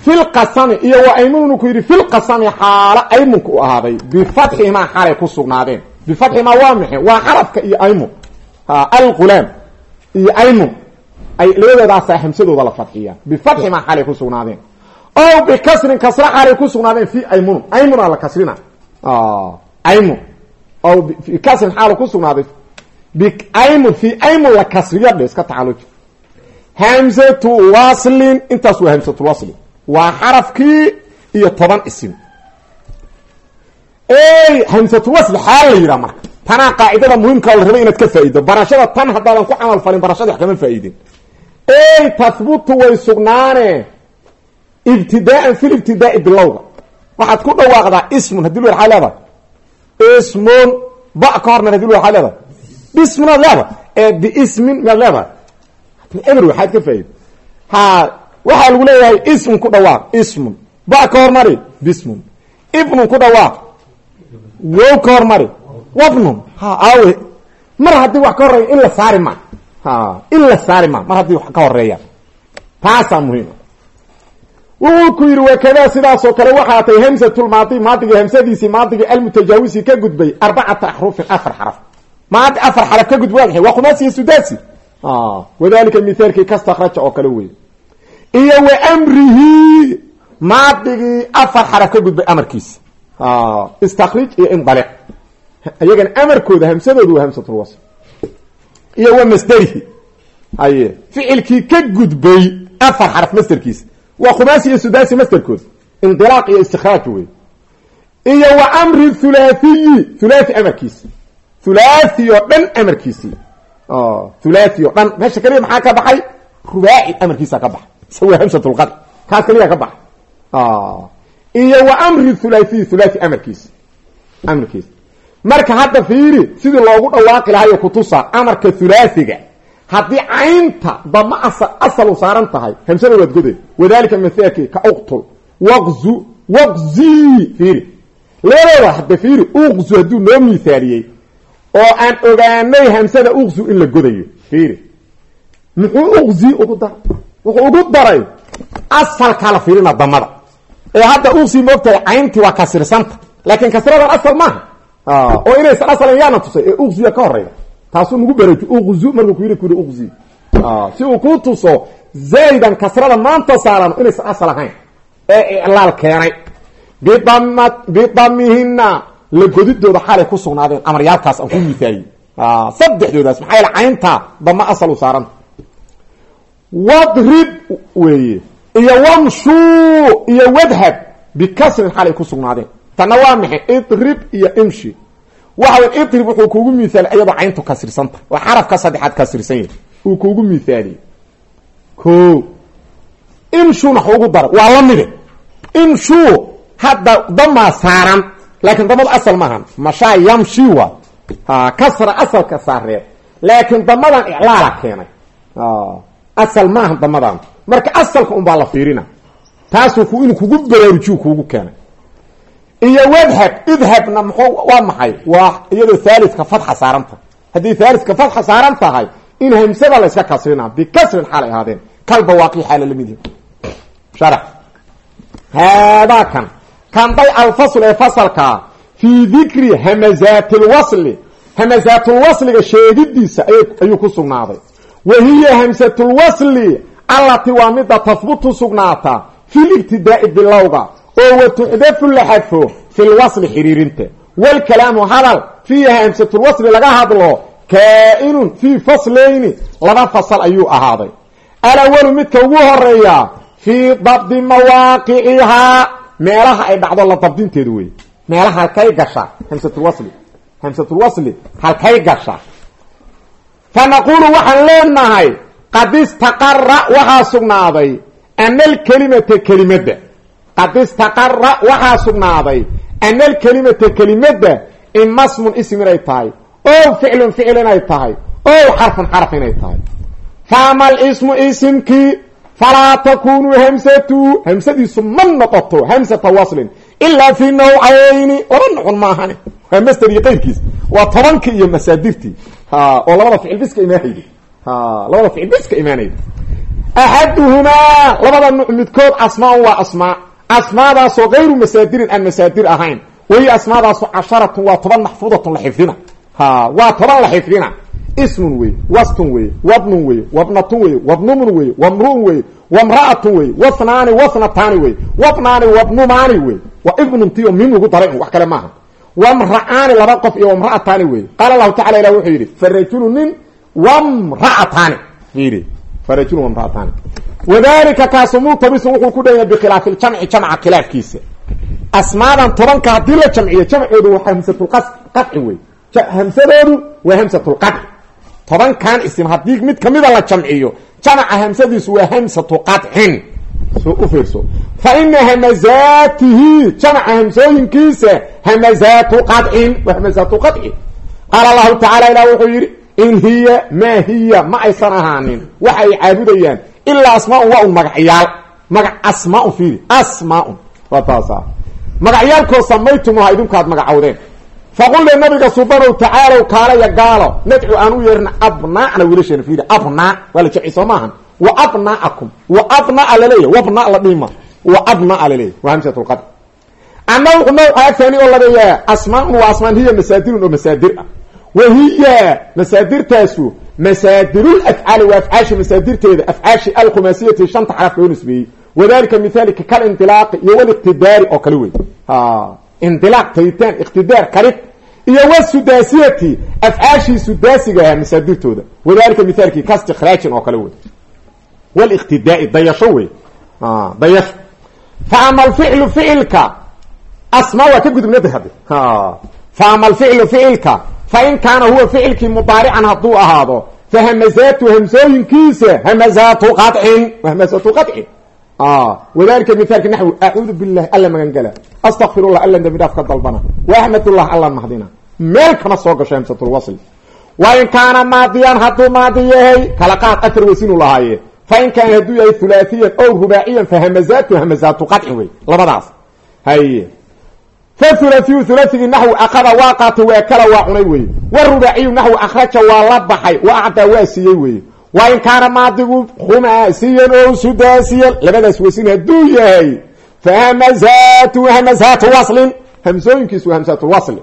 A: filqasami iyo wa aymununu ku yidhi filqasami xaalo aymunka u ahaaday bifatxihimaa xaalay ku sugnaadeen. Bifatxihimaa waa maxe waa xarafka iyo aymun alqulaam iyo aymun ay labadoodaasa hamsadooda la fadxiyaa bifatxihimaa xaalay ku sugnaadeen. O bikasrin kasra xaalay ku sugnaadeen fi aymun. Aymunaa la kasrina. Aymun. O kasrin xaal ku sugnaaday aymun fi aymun la kasriyo dhe iska tacaluji hamsatu waslin intaas waa hamsatulwasli waa xarafkii iyo toban isim. Hamsatulwasli xaal la yidhaha marka. Tanaa qaacidada muhimka la rabay inaad ka faa'ido barashada tan haddaadan ku camal falin barashada wax kama faa'iidin ey tahbutu way sugnaane. Ibtidaaan fil ibtidaai bilowga waxaad ku dhawaaqdaa ismun haddii lu waa leedahay. Ismun ba ka horna haddii lu waa leedahay. Bismun aad leedahay. Ee biismin maad leedahay. Eber waxaad ka faa'ido ha waxaa lagu leeyahay ismun ku dhawaaq. Ismun. Ba ka bismun. Ibnun ku dhawaaq. Wow ka hormari ha aawe. Mar haddii wax ka horreeya in la saari ma ha in saari ma mar haddii wax ka horreeya taasaa muhiima wuxuu ku yidhi wakadaa sidaasoo kale waxaa tay hamsatulmaadi maadigii hamsadiisii maadigii almutajaawisi ka gudbay arbacata axrufin afar xaraf. Maadi afar xaraf ka gudbay waa waa khumaasi iyo sudasi wadalika mithaalkii kastakraja oo kale wey iyo wa amrihi maadigii afar xaraf ka gudbay amarkiisi istakrij iyo indaliq iyagana amarkooda hamsadooda waa hamsatulwasl iyo wa masderihi haye ficilkii ka gudbay afar xaraf masderkiisa waa khumaasi iyo sudasi masderkooda indilaaq iyo istikraaj wey iyo wa amri thulaathiyi thulathi amarkiisi thulathi oo dhan amarkiisii thulathi oo dhan. Meesha kaliya maxaa ka baxay? Rubaaci amarkiisa ka baxay. Isaga hamsatulqadr kaas kaliya ka baxay. Iyo wa amri thulaathiyi thulathi amarkiisi amarkiisa marka hadda fiiri sidii loogu dhawaaqi lahayo kutusa amarka hulaasiga haddii caynta dama asal asalu saaran tahay hamsada waad goday wadalika mathaki ka uqtul. Waqzu waqzi fiiri. Labadooda hadda fiiri uqzu hadduu noo miithaaliyey oo aan ogaanay hamsada uqzu in la godayo fiiri. Muxuu uqzi ugu daray wuxuu ugu daray asalkaa la fiirina damada. Ee hadda uqsi moogtahay cayntii waa kasirsanta laakiin kasradan asal maaha oo inaysan asalan yaana tusay. Ee uqziya ka horeyda taasuu nagu baraji uqzu markuu ku yidhi ku yidhi uqzi si uu kuu tuso zaydan kasrada maanta saaran inaysan asal ahayn ee iclaal keenay. Bidama bidamihina la godidooda xaalay ku sugnaadeen. Amaryaalkaas aan ku miaaliyey saddexdoodaas maxaa yaele cayntaa dama asalu saaranta wadrib weeye iyo wamshuu iyo wadhab bikasrin xalay ku sugnaadeen tanna waa maxay? Idrib iyo imshi. Waxa wey idrib wuxuu kuugu miaaliyey iyadoo cayntu kasrirsanta oo xarafka saddexaad kasirsan yahay. Uu kuugu miaaliyey ko imshuuna wax ugu daray waa la mide imshuu hadda damaa saaran laakiin damadu asal maahan mashaa yamshi waa. Kasra asalka saareed. Laakiin damadan iclaala keenay. Asal maaha damadan. Marka asalka un baa la fiirina. Taasuu inuu kugu baraarujiyu kuugu keenay iyo wadhab idhabna mxuu waa maxay? Waa iyadoo thaalidka fatxa saaran tahay. Haddii thaalidka fatxa saaran tahay in hamsada la yska kasrina bikasrin xaalay ahaadeen. Kalbawaaqi xaala la mid yihi sharax. Haadaa kan. Kanday alfasl ee fasalkaa fii dikri hamazaati lwasli hamazaatulwasliga sheegidiisa ayuu ku sugnaaday. Wa hiya hamsatulwasli allati waa mida tahbutu sugnaata fi libtidaai bilowga oo wa tuxdafu la xadfo fi lwasli xiriirinta wlkalaamu hadal fiiha hamsatulwasli laga hadlo kaa-inun fii faslayni laba fasal ayuu ahaaday alawalu midka ugu horreeya fii dabdi mawaaqicihaa meelaha ay dhacdo la dabdinteedu wey meelaha halkay gasha hamsatulwasli hamsatulwasli halkay gasha fa naquulu waxaan leenahay qad istaqara waxaa sugnaaday ana alkelimata kelimadda qad istaqara waxaa sugnaaday ana alkelimata kelimadda ima smun ism inay tahay ow ficlun ficil inay tahay ow xarfun xarf inay tahay. Faama alismu isimkii falaa takunu hamsatu hamsadiisu ma noqoto hamsata waslin ilaa fi nawcayni laba noqon maahane waa masder iyo qayrkiis waa tobankii iyo masaadirtii oo labada ficil biska imaanayda labada ficil biska imaanayda axaduhumaa labada midkood asmaan waa asmaadaasoo kayru masaadirin aan masaadir ahayn. Wahiy asmaadaasu casharatun waa toban maxfuudatun la xifdina. Waa toban la xifdina. Ismun wey wastun wey wabnun wey wabnatun wey wabnumun wey wamruun wey wamra'atun wey wahnaani wahnataani wey wabnaani wabnumaani wey waa ibnuntiyo mim lagu daray wax kale maaha. Wamra'aani laba qof iyo wamra'ataani wey qaala lahu tacala ilah wuxuu yidhi farajulu nin wamra'ataani. Yidhi farajulu wamra'ataani wadalika kaasu multabisun wuxuu ku dhanya bikhilaafi ljamci jamca khilaafkiisa. Asmaadan tobanka haddii la jamciyo jamcoodu waa hamsatulqaci wey hamsadoodu waa hamsatulqaci tobankan isim haddii mid kamida la jamciyo jamca hamsadiisu waa hamsatu qacin soo u fiirso. Fa ina hamazaatihi jamca hamsooyinkiisa hamazaatu qacin waa hamazaatu qaci qaala allahu tacala ilah wuxuu yidhi in hiya maa hiya ma aysan ahaanin. Waxa ay caabudayaan ilaa asmaaun waa un magacyaal. Magac asmaaun fiiri. Asmaaun waa taasa magacyaalkoo samaytumuha idinkaad magacowdeen. Faqulna nabiga subanow tacaalow kaalaya gaalo nadcu aan u yeerna abnaana wiilasheena fiiri. Abnaa waa la jamci soo maahan. Wa abnaakum wa abnaa laleeya wabna la dhima wa abnaa laleeya waa hamsatulqadr annahu nawca thani oo labeeyaa asmaaun waa asmaan hiya masaadirun oo masaadir ah. Wa hiya masaadirtaasu masaadirul afcaali waa afcaasha masaadirteeda afcaashi alkhumaasiyati shanta xaraf loo nisbeeyey wadalika mithaalika kal indilaaqi iyo waliqtidaari oo kale wey indilaaq tayitaan iqtidaar karid iyo wasudaasiyati afcaashii sudaasiga ahaa masaadirtooda wadalika mithaalkii kastikraajin oo kale wey waliqtidaai dayasho wey dayasho fa ama alficlu ficilka asmaa waa ka gudubnada hadde fa ama alficlu ficilka fa in kaana huwa ficilkii mudaarican hadduu ahaado fa hamazaatu hamsooyinkiisa hamazaatu qacin hamazaatu qacin wadalika mithaalka naxwi acuudu billahi alla magan gala astakfirullah alla dambi dhaaf ka dalbana waaxmadullah alla mahdina meel kama soo gasho hamsatulwasli wa in kaana maadiyan hadduu maadi yahay kala qaad afar weysinu lahaaye fa in kaana hadduu yahay hulaahiyan ow rubaaciyan fa hamazaatu qadci wey labadaas haye fa hulaiyu hulahigii naxwi akada waa qaatay waa kala waa cunay weye wa rubaaciyu naxwi akhraja waa la baxay wa acdaa waa siiyey weye wa in kaana maadigu khumaasiyan oo sudaasiyan labadaas weysin hadduu yahay. Fa hamazaatu hamazaatu waslin. Hamsooyinkiisu waa hamsaatulwasli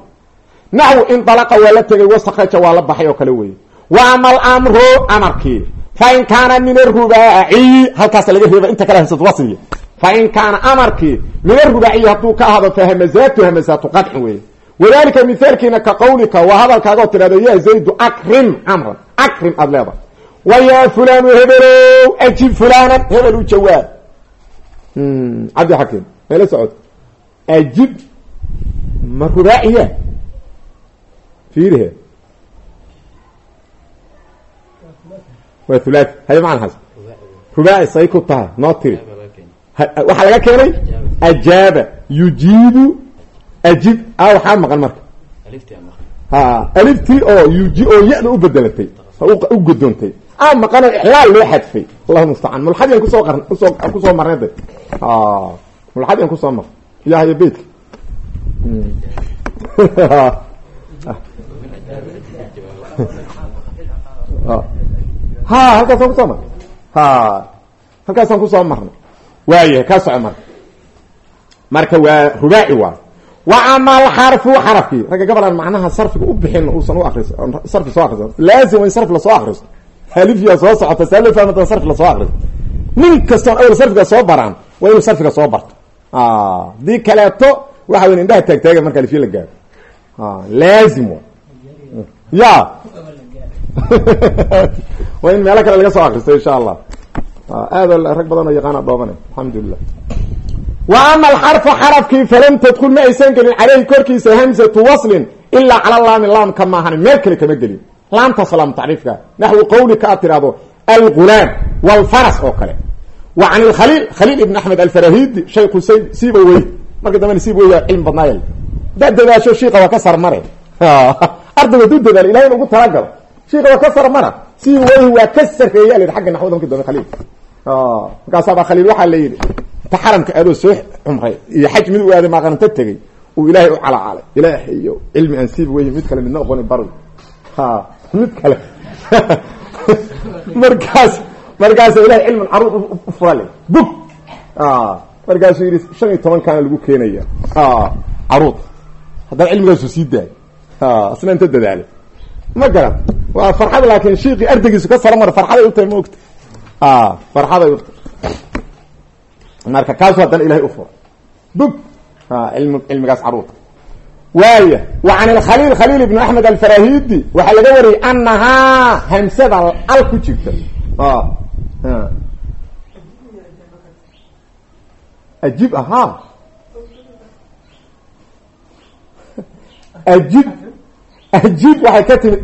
A: naxwu indalaqa waa la tegay wastakraja waa la baxay oo kale weye wa ama alamru amarkii. Fa in kaana min arubaaciyi halkaas laga reeba inta kale hamsatulwasliga fa in kaana amarkii min arubaaciyi hadduu ka ahdo fa hamazaatu qadcin weye wadalika mithaalkiina ka qawlika waa hadalkaaga oo tidhahdo ya zaydu akrim camran akrim aada leedahay wa yaa fulanu hebelow ajib fulanan hebel u jawaab cabdi xakim meela socod ajib ma rubaaciya fiirihe waa hulaathi haye macanahaas rubaaci say ku tahay noo tiri waxaa laga keenay? Ajaaba. Yujiibu ajib. A waxaa maqan marka. Ha aliftii oo yuji oo ya-da u bedelatay u gudoontay. A maqano ixlaal loo xadfay. Allahu mustacaan. Mulxadian ku soo qar ku soo ku soo marnay de mulxadian ku soo mar ilahayo beytka ha halkaasaan ku soo marnay. Ha halkaasaan ku soo marnay waayahay kaa soco marka. Marka waa rubaaci waa. Wa ama alxarfu xarafkii. Ragga gabalaan macnaha sarfiga u bixin uusan u akris sarfi soo akrisan laazim in sarf la soo akristo halifiyaa soo socota saa loo fahmata sarfi la soo akristo nin kastoon awel sarfiga soo baraan waa inuu sarfiga soo barto. Hadii kaleeto waxa weyn indhaha taagtaaga marka alifiya la gaaro. Laazim wa ya waa in meelo kale laga soo akristo insha allah aad rag badan yaqaana dhoobane alxamdulilah wa ama alxarfu xarafkii falam tadkul ma aysan gelin caleyhi korkiisa hamsatu waslin ilaa cala laami laamka maahan meel kale kama gelin laamtaas laam tacriifka naxwi qawlika aad tidhahdo algulaam walfaras oo kale wa can ilkhaliil khaliil ibn axmed alfarahidi shayku s siiba wey marka dambena siiba wey cilmi badnaayal daa dadaasho shiika waa ka sarmare ardayga duu dadaal ilahay ugu talagalo shiika waa ka sarmara siiba wey waa ka sareeya yidhi agga naxwada marki dambe khaliil markaasaabaa khaliil waxaa la yidhi ta xaramka aadoo soo cumray iyo xaj mid u aaday maaqaninta tegey uu ilaahay u calacalay ilaahay iyo cilmi aan siiba wey mid kale midna oqoni bari ha mid kale. Markaas markaasa ilahay cilman carruur u furale. Bug markaasuu yidhi shan iyo tobankaana lagu keenaya. Caruud haddana cilmigaasu sii daayay. Asna inta dadaalay ma garan. Waa farxad laakiin shiikii ardaygiisu ka saramara farxaday u tahay ma ogta farxaday uta marka kaasu haddana ilahay u fura bug. Ilm cilmigaas carruurta. Waaya wa can alkhaliil khaliil ibn axmed alfarahidi waxaa laga wariyey anahaa hamsada al ku jirta. Ajib ahaa ajib ajib waxay ka timid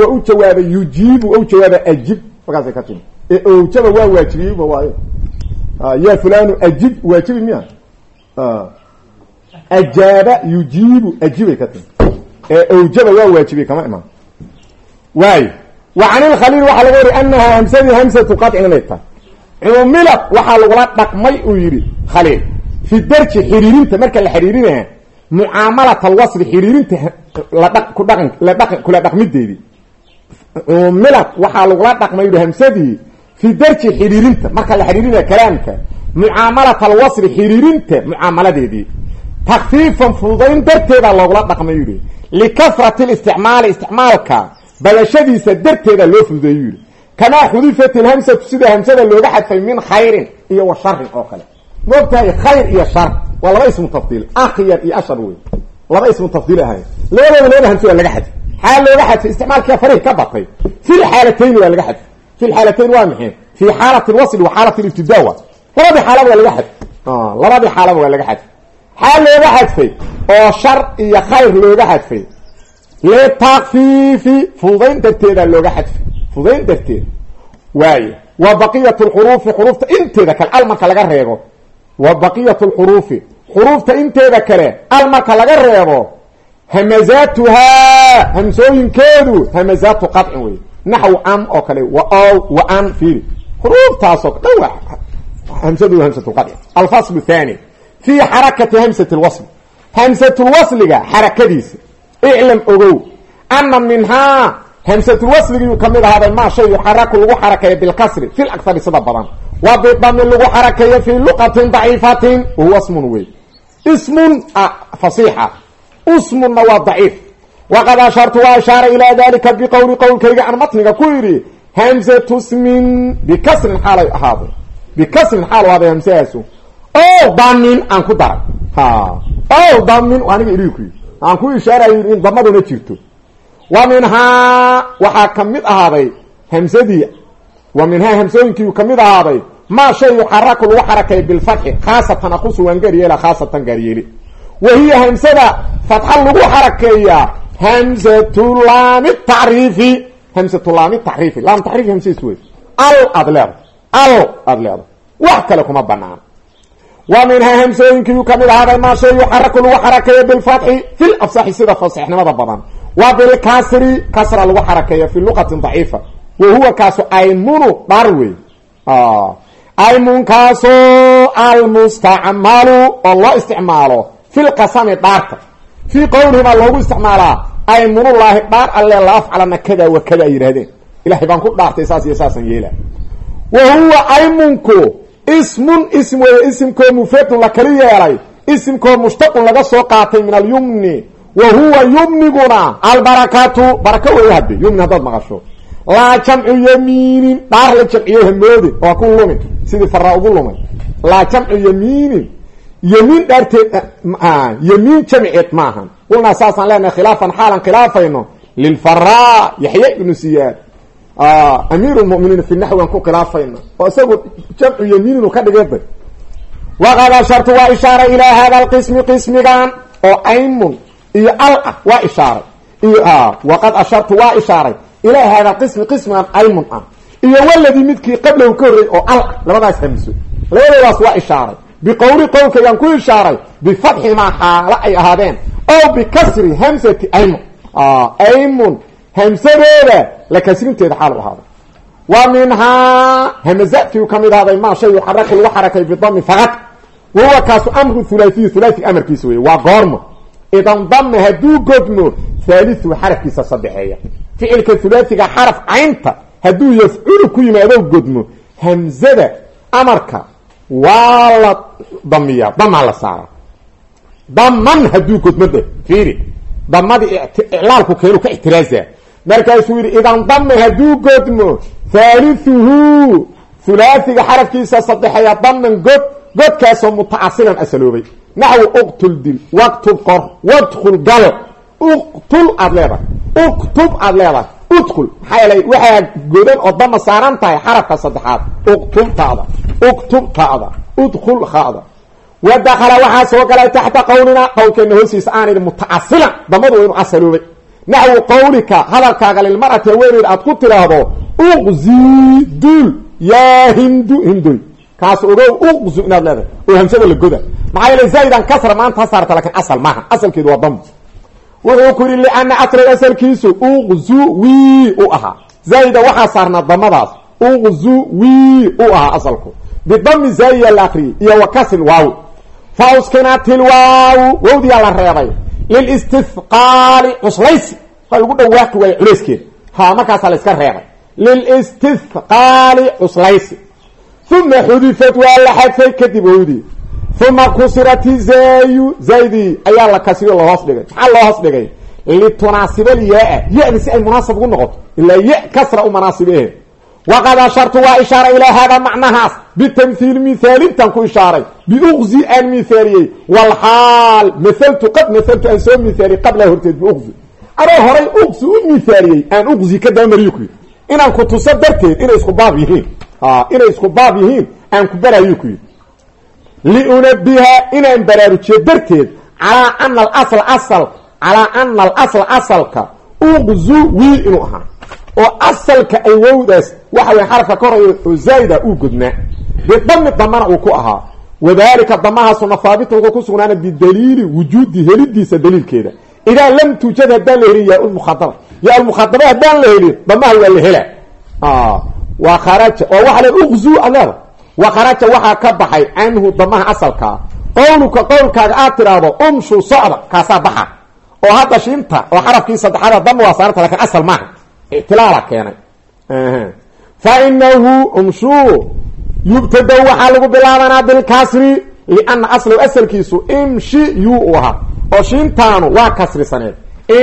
A: waa u jawaabay yujiibu u ajib. Markaasay ka ee owjaba waa waajibiyeyba waayo. Ya fulanu ajib waajibi miya? Ajaaba yujiibu ajibay ka timid. Ee owjaba waa waajibiyey kama imaan. Waayo wa can ilkhaliil waxaa laga wariy anahaa hamsadii hamsatu qadcin inay tahay. Cumilad waxaa lagula dhaqmay uu yidhi khaliil. Fi darji xiriirinta marka la xiriirinaya mucaamalat alwasli xiriirinta ladha ku dhaqan la dhaqan kula dhaqmideedii cumilad waxaa lagula dhaqmay yidhi hamsadii fi darji xiriirinta marka la xiriirinaya kalaamka mucaamalat alwasli xiriirinta mucaamaladeedii. Takfiifan fududayn darteeda loogula dhaqmay yidhi. Likafrati listicmaali isticmaalka badashadiisa darteeda loo fududeeyu yidhi. Kamaa xudifat ilhamsatu sida hamsada looga xadfay min khayrin iyo wa sharin oo kale. Moogtahay khayr iyo shar waa laba ismu tafdiil akhyar iyo ashar wey laba ismu tafdiil ahay labadooda labada hamsa waa laga xadfay. Xaal looga xadfay isticmaalkia farih ka batay. Fi lxaalatayni waa laga xadfay fi lxaalatayn waa maxay fi xaalati lwasli wa xaalati libtida labadii xaalaba waa laga xadfay labadii xaalaba waa laga xadfay xaal looga xadfay oo shar iyo khayr looga xadfay litakfiifi fududayn darteeda looga xadfay fududayn darteed waayo wa baqiyat lxuruufi xuruufta inteeda kale al marka laga reebo wa baqiyat lxuruufi xuruufta inteeda kale al marka laga reebo hamazaatuhaa hamsooyinkeedu hamazaatu qadcin wey naxw an oo kale wa ow wa an fiiri xuruuftaasoo dhan waa hamsadu hamsat lqadci alfasl thani fii xarakati hamsat lwasl hamsatulwasliga xarakadiisa iclam ogow ana minhaa hamsatulwasligiyuu ka mid ahaaday maa shay yuxaraku lagu xarakeeyo bilkasri fi lakari sida badan wa bidami lagu xarakeeyo fii luqatin daciifatin wahuwa smun wey ismun fasiixa usmunna waa daciif waqad ashartu waa ishaaray ilaa dalika biqowli qowlkayga aan matniga ku yidhi hamsatu smin bikasrin xaalay ahaaday bikasrin xaal ahaaday hamsahaasu o damin aan ku daray o damin aniga ilii ku yidhi aan ku ishaarayo in damaduna jirto wa minhaa waxaa ka mid ahaaday hamsadii wa minhaa hamsooyinkiiu ka mid ahaaday maa shay yuxaraku lagu xarakeeya bilfatxi khaasatan aqusu waan gaaryeela khaasatan gaaryeeli hamsada fatxa lagu xarakeeyaa hamsatu laami tacriifi hamsatu laami tacriifi laam tacriifi hamsadiis wey al aad leedahay al aad leedahay wax kale kuma banaan. Wa minhaa hamsooyinkiiu ka mid ahaaday maa shay yuxaraku lagu xarakeeya bilfatxi fi lafsaxi sida fasaxnimada badan. Wa bilkasri kasra lagu xarakeeya fi luqatin daciifa. Wa huwa kaasu aymunu dhar wey aymunkaasoo almustacmalu oo loo isticmaalo fi lqasami dhaarta fii qowlihim aa loogu isticmaalaa aymunullaahi dhaar alle la afcalana kada wa kada ay yidhahdeen ilahay baan ku dhaartay saas iyo saasaan yeela wa huwa aymunku ismun ism weeye isimkoo mufradun la kali yeelay isimkoo mushtaqun laga soo qaatay min alyumni wa huwa yumniguna albarakatu baraka weeye hadde yumni haddaad maqasho. Laa jamcu yamiinin dhaar la jamciyo hamoodin waa ku lumin sidii faraa ugu lumay laa jamcu yamiinin yamiin dhaarteed yamiin jamceed maahan qulnaa saasaan leenahay khilaafan xaalan khilaafayno lilfaraa yaxya ibnu siyaad amiir lmuminiin fi naxwi aan ku khilaafayno oo isagu jamcu yamiininu ka dhigayday waqad ashartu waa ishaaray ilaa hada alqismi qismigan oo aymun iyo al ah waa ishaaray waqad ashartu waa ishaaray ilaa hada qismi qismigan aymun ah iyo waladii midkii qablahu ka horreeyey oo al labadaas hamso labadoodaas waa ishaaray biqowli qowlkaygaan ku ishaaray bifatxi maa xaalo ay ahaadeen o bikasri hamsati aymun aymun hamsadeeda la kasrinteeda xaal u ahaaday wa minhaa hamazaadkiiu ka mid ahaaday maa shay yuxaraku lagu xarakay bidami faqad wahuwa kaasu amru hulaahiyu hulaahiga amarkiisa wey waa goormo idan dama hadduu godmo haaliu xarafkiisa sadexeeya ficilka hulaahiga xaraf caynta hadduu yafculu ku yimaado godmo hamzada waa la damiyaa damaa la saara daman hadduu godmo de fiiri. Damadii iclaalku keenu ka ixtiraaza markaasuu yidhi idan dama hadduu godmo haaliuhu hulaahiga xarafkiisa sadexeeya daman god godkaasoo mutacasilan asaloobay. Naxwi uqtul dil waktub qor wadkul gal. Uqtul aad leedahay uktub udkul maxaa yeelay waxaa godan oo dama saaran tahay xarafka saddexaad. Uqtul taada uktub taada udkul haada wa dakala waxaa soo galay taxta qawlina qowlkeena hoostiisa aan idhi mutacasilan damadu inuu asaloobay naxwi qawlika hadalkaaga lilmar'ati haweeneyd aad ku tiraahdo uqzi duul yaa hindu hindoy kaas ogow uqzu inaad leedahay. Oo hamsada la goda maxaa yeele zaa'idan kasra maanta saarta laakiin maaha. Asalkeedu waa dam wuxuu ku yidhi liana asral asalkiisu uqzu wi u ahaa. Zaa'ida waxaa saarnaa damadaas uqzu wi u ahaa asalku. Bidami zaa'iya la akriyey iyo wa kasri waaw fa uskinatil waaw wawdiyaa la reebay. Lilistithqaali cuslaysi. Waa lagu dhawaaqi waayo culayskeeda ha markaasaa la iska reebay. Lilistithqaali cuslaysi. Uma xudifat waa la xadfay kadib uma kusirat zaayu zaydii ayaa la kasriyo loo hoos dhigay. Maxaa loo hoos dhigay? Litunaasibal yaa ya-da si ay munaasab ugu noqoto. Ilaa ya kasra u munaasibehe waqad ashartu waa ishaara ilaa haadaa macnahaas. Bitamhiil mihaalintan ku ishaaray biuqzi aan mihaaliyey walxaal mahaltu qad mahaltu aan soo mihaaliyey qabla horteed biuqzi anoo horay uqzi u mihaaliyey aan uqzi ka dabamariyo ku yidhi. Inaan ku tuso darteed inay isku baab yihiin. Inay isku baab yihiin aan ku barayo ku yidhi liunabiha inaan baraarujiyo darteed calaa ana alasl asal calaa ana alasla asalka uqzu wii inuu ahaa oo asalka ay wowdaas waxa weye xarafka ka horreeya oo zaa'ida uu godnaa bidami damana uu ku ahaa wadalika damahaasuna haabitun wuxuu ku sugnaana bidaliili wujuudi helidiisa daliilkeeda idaa lam tuujad haddaan la helin yaaulmukhadaba yaaulmukhadaba haddaan la helin damaha waa la hela waa kharaja oo waxa le uqzu aleeda wa kharaja waxaa ka baxay canhu damaha asalkaa qowluka qowlkaaga aad tiraahdo umshu socda kaasaa baxa oo hadda shinta oo xarafkii saddexaada dama waa saaranta laakiin asal maaha ictilaala keenay fa inahu umshuu yubtada waxaa lagu bilaabanaa bilkasri liana aslahu asalkiisu imshi yu u ahaa oo shiintaanu waa kasrisaneed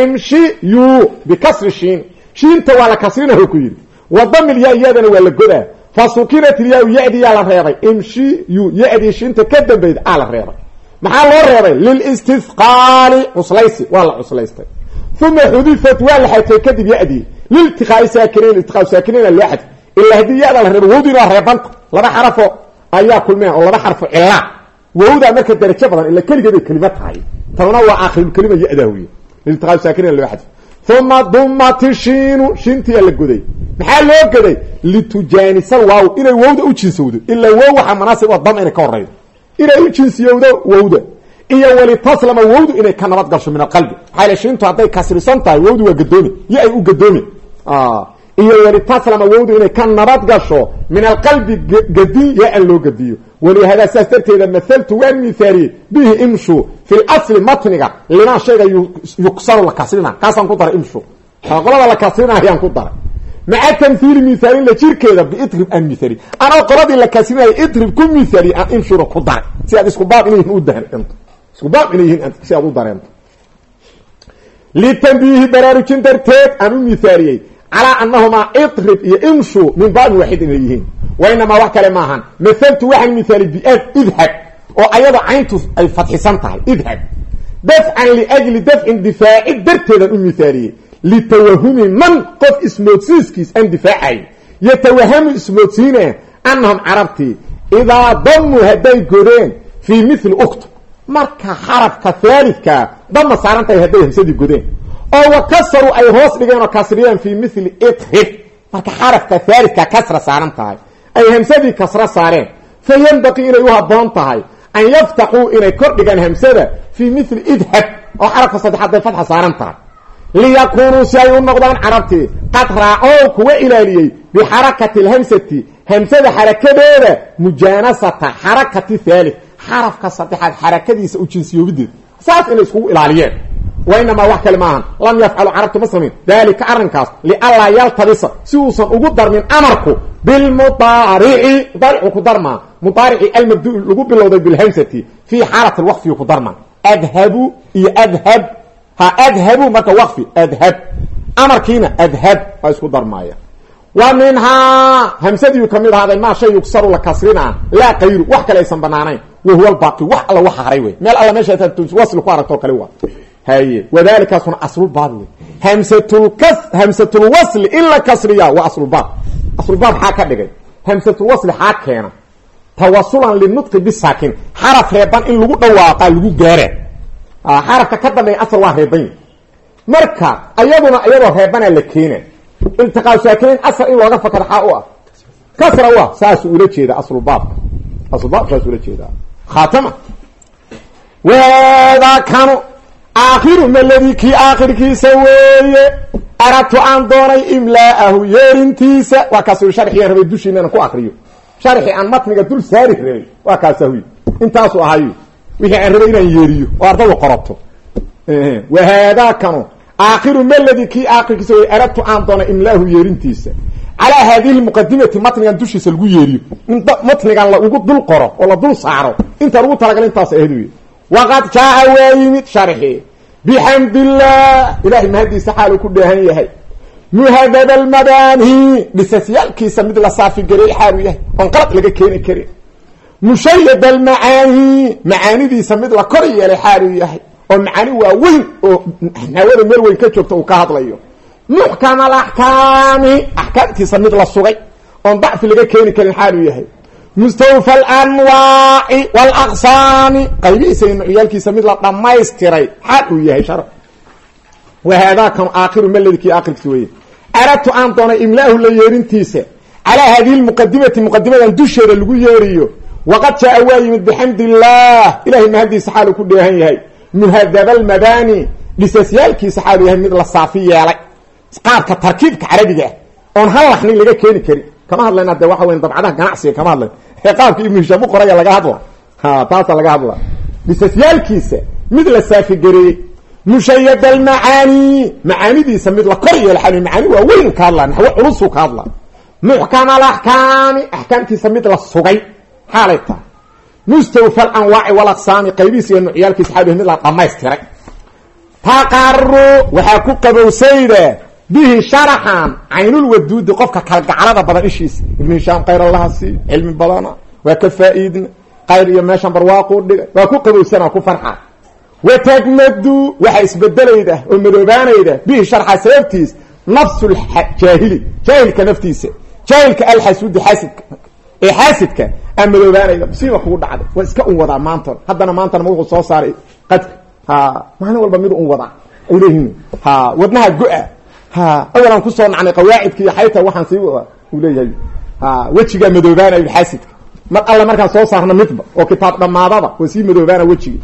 A: imshi yu bikasri shiin shiinta waa la kasrinaho ku yidhi wadamil waa la godaa fa sukinat ilyaa yadiyaa la reebay. Imshi yu yadii shiinta ka dambayda aa la reebay. Maxaa loo reebay? Lilistihqaali cuslaysi waa la cuslaystay. Uma xudifat waa la xadfay kadib yadii liltiqaai saakinayn iltiqaa saakinayn loo xadfay ilaa haddii yada la reebo wowdina waa reebanta laba xarafo ayaa kulmeen oo laba xarfo cilaa wowdaa marka darajo badan ila keligeed uma dumati shiinu shiintiyaa la goday. Maxaa loo goday? Litujaanisal waaw inay wowda u jinsowdo. Ilaa wow waxaa manaasib oo dam inay ka horeydo. Inay u jinsiyowdo wowda iyo walitaslama wowdu inay ka nabad gasho min alqalbi maxaa yl shiintu hadday kasrisan tahay wowdu waa gadoomi yo ay u gadoomi iyo walitaslama wowdu inay ka nabad gasho min alqalbi gadin yo aan loo gadiyo walihadaa saas darteeda mahaltu waan miaaliyey bihi imshu fi lasli matniga. Limaa shayga yuksaru la kasrina kaasaan ku daray imshu. Qolada la kasrina ayaan ku daray. Maca tamhiili miaalin jirkeeda biitrib aan miaali anoo qoladii la kasrinaya itrib ku miaaliye aan imshura ku daray. Si aad isku baab inay yihiin u dareento isku baab inay yihiin si aad u dareento litanbiihi baraarujin darteed aan u miaaliyey calaa anahumaa itrib iyo imshu min baabin waaxid inay yihiin wainamaa wax kale maahan mahaltu waxaan miaali biad idhab oo ayado cayntu ay fadxisan tahay idhab dafcan liajli dafcin difaaci darteedaan u miaaliyey litawahumi man qof ismoodsiiskiis aan difaacayn yatawahamu ismoodsiina anahum carabtii idaa damuu hadday godeen fii mili ukt marka xarafka haalidkaa dama saarantahay hadday hamsadii godeen oo wa kasaruu ay hoos dhigeen oo kasriyeen fii mili itrib marka xarafka haalidkaa kasra saaran ay hamsadii kasro saareen. Fa yanbaqii inay u haboon tahay an yaftaxuu inay kor dhigaan hamsada fii mili idhab oo xarafka saddexaad bay fatxa saaran tahay. Liyakuunuu si ay u noqdaan carabtii qad raacow kuwa ilaaliyey bixarakati lhamsati hamsada xarakadeeda mujaanasata xarakati haalid xarafka saddexaad xarakadiisa u jinsiyoobideed saas inay iskugu ilaaliyeen wainamaa wax kale maahan lam yafcalu carabtu ma samayn daalika arrinkaas lianlaa yaltabisa si uusan ugu darmin amarku bilmudaarici mudaaricu ku darmaa mudaarici almabdu lagu bilowday bilhamsati fii xaalati lwaqfiyu ku darmaa adhabu iyo adhab ha adhabu marka waqfi adhab amarkiina adhab waa isku darmaaya wa minhaa hamsadiiu ka mid ahaaday maa shay yugsaru la kasrinaa laa kayru wax kale aysan banaanayn wa huwa albaaqi wax alla waxa haray wey meel alla meesha wasli ku aragtoo kale waa haye wadalikaasuna aslulbaab wey hamsatulkas hamsatulwasli in la kasriyaa waa aslulbaab aslulbaab xaa ka dhigay hamsatulwasli xaa keena tawasulan linutqi bisaakin xaraf reeban in lagu dhawaaqa lagu gaara xarafka ka dambeeya asal waa reeban marka ayaduna iyadoo reebanaa la keena iltiqaa saakinayn asal in looga fakar xaa u ah kasra u ah saasuu ula jeeda aslulbaabka aslulbaab saasuu ula jeedaa khaatama wadaa kanu aakhiru maladii kii aakhirkiisa weeye? Aradtu aan doonay imlaa'ahu yeerintiisa. Waa kaas sharxigan rabay dushiinana ku akriyo sharxi aan matniga dul saari rabay. Waa kaasa huy intaasu ahayo wixii aan rabay inaan yeeriyo. Oo ardadu qorato wahaadaa kanu. Aakhiru maladi kii aakhirkiisa wey aradtu aan doonay imlaahu yeerintiisa. Calaa haadihi lmuqadimati matnigan dushiisa lagu yeeriyo. In matnigan lagu dul qoro oo la dul saaro. Inta lagu talagalay intaas ahayd wey waqad jaa waa yimid sharxi bixamdillaah ilahay mahadiisa xaaluu ku dheehan yahay muhadab almadaani dhisasyaalkiisa mid la saafigareey xaalu yahay oon qalad laga keeni karin mushayad almacaani macaanidiisa mid la kor yeelay xaaluu yahay oo macaani waaweyn oo hawada meel weyn ka joogta uu ka hadlayo muxkam alaxkaami axkaamtiisa mid la sugay oon dacfi laga keeni karin xaaluu yahay mustawfa alanwaaci walaqsaami qaybihiisa nucyaalkiisa mid la dhammaystiray xaal uu yahay shar wahaadaa kanu aakhiru maladikii aakhirkiisa weye aradtu aan doonay imlaahu la yeerintiisa calaa haadihi lmuqadimati muqadimadan dusheeda lagu yeeriyo waqad jaa waa yimid bixamdi illaah ilahay mahadiisa xaaluu ku dheehan yahay muhadaba almadaani dhisasyaalkiisa xaalu yahay mid la saafi yeelay qaabka tarkiibka carabiga ah oon hal laxnin laga keeni karin kama hadlayna de waxa weya dabcadaha ganacsiga kama hadlayn. Ee qaabka ibnu hishaam laga hadla. Ha taasa laga hadla. Dhisasyaalkiisa mid la saafigareeyey mushayad almacaani macaanidiisa mid la kor yeelo xal macaani waa weyn ka hadla naxwo culusuu ka hadla. Muxkam alaxkaami axkaamtiisa mid la sugay. Xaalay tahay mustawfa alanwaaci walaqsaami qaybihiisa iyo nucyaalkiisa xaalu yahay mid la dhamaystiray taqaru waxaa ku qabowsayda bihi sharaxan caynulwaduudi qofka kalgacalada badan ishiisa ibnu hishaam khayr allaha sii cilmi badana waa ka faa-iidna qayr iyo meeshan barwaaquu dhigay waa ku qabowsana ku farxa. Watagmadu waxaa isbedelayda oo madoobaanayda bihi sharxa sababtiis nafsuljaahili jaahilka naftiisa jaahilka alxasuudi xaasidka ee xaasidka aa madoobaanayda musiiba kugu dhacday. Waa iska un wadaa maantan. Haddana maantana ma wuxuu soo saaray qadka. Ha maalin walba mid un wadaa. Ay leeyihiin ha wadnaha go-a ha awalaan ku soo nacnay qawaacidka iyo xayta waxaan sii uu leeyahay. Ha wejigaa madoobaanayo xaasidka. Mar alle markaan soo saarna midba oo kitaab dhammaadada waa sii madoobaana wejigi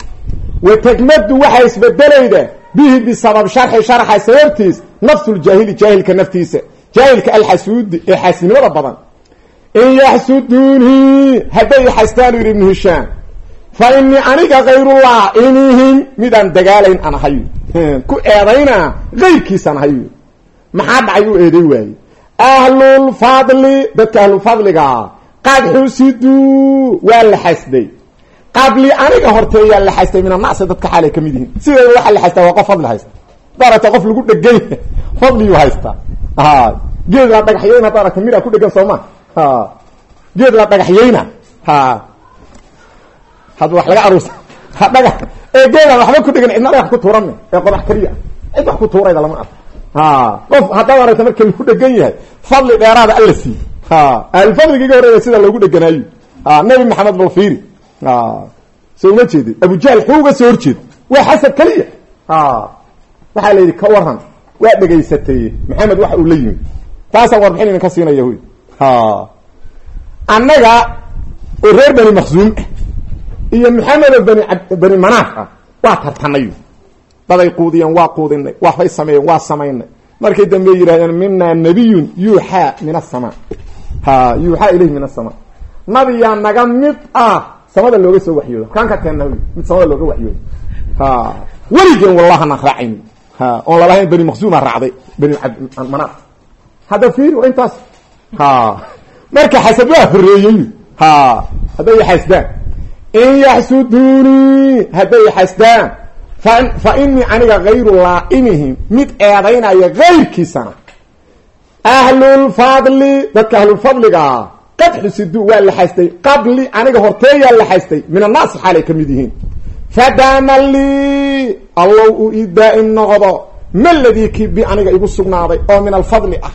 A: watagmadu waxaa isbedelayda bihi bisabab sharxi sharxa sababtiis nafsuljaahili jaahilka naftiisa. Jaahilka alxasuudi ee xaasinimada badan. In yaxsuduunii hadday xastaan yidhi ibnu fa inii aniga kayrullah inihim midaan dagaalayn aan ahayo ku eedayna kayrkiisaan ahayo maxaa dhacay u eeday waaye ahlulfadli dadka ahlulfadligaa qad xusiduu waa la xasday. Qabli aniga horteeyaa la xastay min anasi dadka xaalay ka mid yihiin. Sideeda waxaa la xastaa? Waa qof fadli haysta hada aragta qof lagu dhegay. Fadliyuu haystaa. Geed la dhagaxyeyna hada aragta miraa ku dhegan sooma geed la dhagaxyeyna ha hadda wax laga aruusa ha dhaga. Ee geedaan waxba ku dhegan cidna dhagax ku tuurame ee qodax keliya. Cid wax ku tuurayda lama qof haddaad aragta marka lagu dhegan yahay fadli dheeraada alla siiy ahlufadligiiga horreeya sida loogu dheganaayo nabi maxamed balfiiri so uma jeedin. Abujahl xuu uga soo horjeeda waa xasad keliya waxaa la yidhi ka waran waa dhegaysatay. Maxamed waxa uu la yimid. Taasaan warbixin idinka siinaya huy annaga oo reer bani maksuum iyo maxamed oo bani bani manaaf waa tartanay daday quudiyeen waa quudinay waxbay sameeyeen waa samaynay. Markay dambe yidhahdeen mina nabiyun yuuxaa min asamaa ha yuuxaa ilayhi min asamaa nabiyaa naga mid ah samada looga soo waxyooda kaan ka keenna mid samada looga waxyooda ha weligeen wallahana raacayn. Ha oon lalahayn bani maqsuuma raacday bani manaaf hadda fiiri intaas. Ha marka xasad waa horeeyey ha hadday xasdaan. In yaxsuduunii hadday xasdaan fa inii aniga hayru laaimihim mid eedaynaya hayrkiisana ahlulfadli dadka ahlulfadligaa qad xusiduu waa la xastay qabli aniga horteeyaa la xastay min annaasi xaalay ka mid yihiin. Fadaama lii allow uu ii daa-im noqdo ma ladii kii bi aniga igu sugnaaday oo min alfadli ah?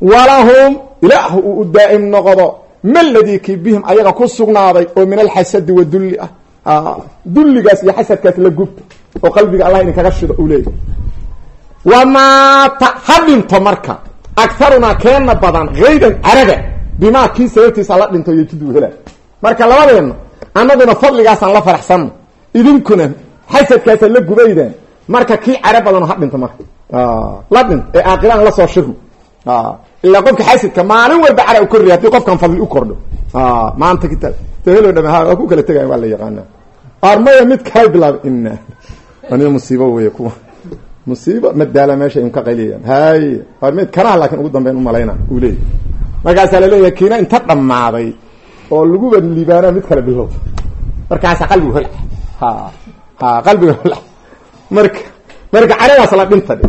A: Walahum ilaahu uu u daa'im noqdo ma ladii kii bihim ayaga ku sugnaaday oo min alxasadi wa dulli ah? Dulligaas iyo xasadkaas la gubta oo qalbiga allah idinkaga shido uu leeyahy wamaata ha dhinto marka akarunaa keena badan haydan carada bimaa kii sababtiisa la dhinto iyo jid uu hela marka labadeenna annaguna fadligaasaan la faraxsanno idinkuna xasadkaasaad la gubaydaan. Marka kii cara badano ha dhinto marka. La dhint ee aaqilaan la soo shirno ilaa qofka xasidka maalin walba cara u korriy haddii qofkan fadli u kordho. Maanta kitaab. Helo dham waa ku kala tegaya waa la yaqaana armaya mid kala bilaaba ina ani musiibo wey kuwa. Musiibo madaala meesha in ka qayliyayaan hay mid kanaha laakin ugu dambeyn umalayna uu leeyay markaasaa la leeyahay kiina inta dhammaaday oo laguba libaana mid kale bilowda markaasa qalbiga hol ha ha qalbiga hol marka marka caradaas la dhinta dhe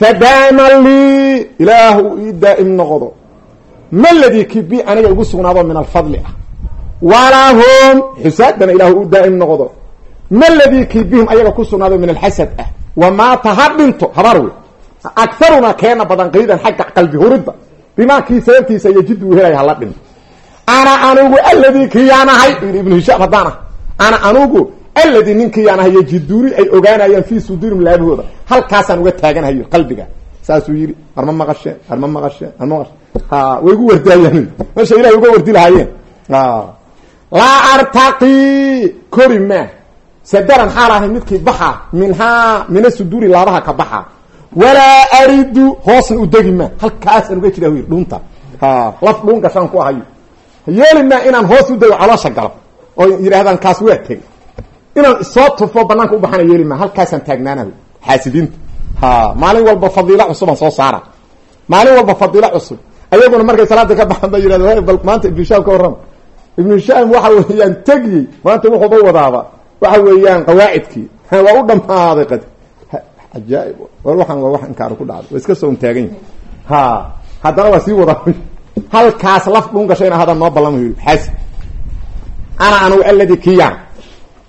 A: fadaama lii ilaah uu ii daa'im noqdo ma ladii ki bi aniga igu sugnaado min alfadli ah. Walahum xusaadana ilahu u daa'im noqdo ma ladii ki bihim ayaga ku sugnaado min alxasad ah wamaata ha dhinto habaar wey akaruna keena badan qaydan xagga qalbi huridda bimaa kii sababtiisa yajid uu helaya hala dhinto ana anugu aladii kiyaanahay yidhi ibnu hishaam haddaan ah ana anugu aladii nin kiyaanahay yajiduuni ay ogaanayaan fii suduurim laabahooda halkaasaan uga taaganahayo qalbiga saasuu yidhi harma maqasheen harma maqasheen maqasheen ha way igu wardaayaan meesha ilahay uga wardi lahaayeen laa artaqi kori maa sadaran xaal ahay midkii baxa minhaa mina suduuri laabaha ka baxa. Walaa aridu hoosna u degi ma. Halkaasaan uga jira yir dhunta laf dhuun gashaan ku ahayo. Yeeli maa inaan hoos u dego caloosha galo oo yidhahdaan kaas waa tegey inaan isoo tufo banaanka u baxana yeeli maa halkaasaan taagnaana xaasidiinta. Maalin walba fadiilo cusubaan soo saara. Maalin walba fadiilo cusub. Ayaguna markay salaada ka baxan ba yidhahda bal maanta ibnu hishaam ka warrama. Ibnu hishaam waxa weeyaan tegiyey. Maanta wuxuuba wadaaba waxa weeyaan qawaacidkii waa u dhammaaday qad ajaaib war waxaan waa wax inkaara ku dhacday iska soon taagan ha haddana waa sii wadaa halkaas laf dhun gashayna hadan noo ballama yiri xaasi ana anu alladii kiyaan.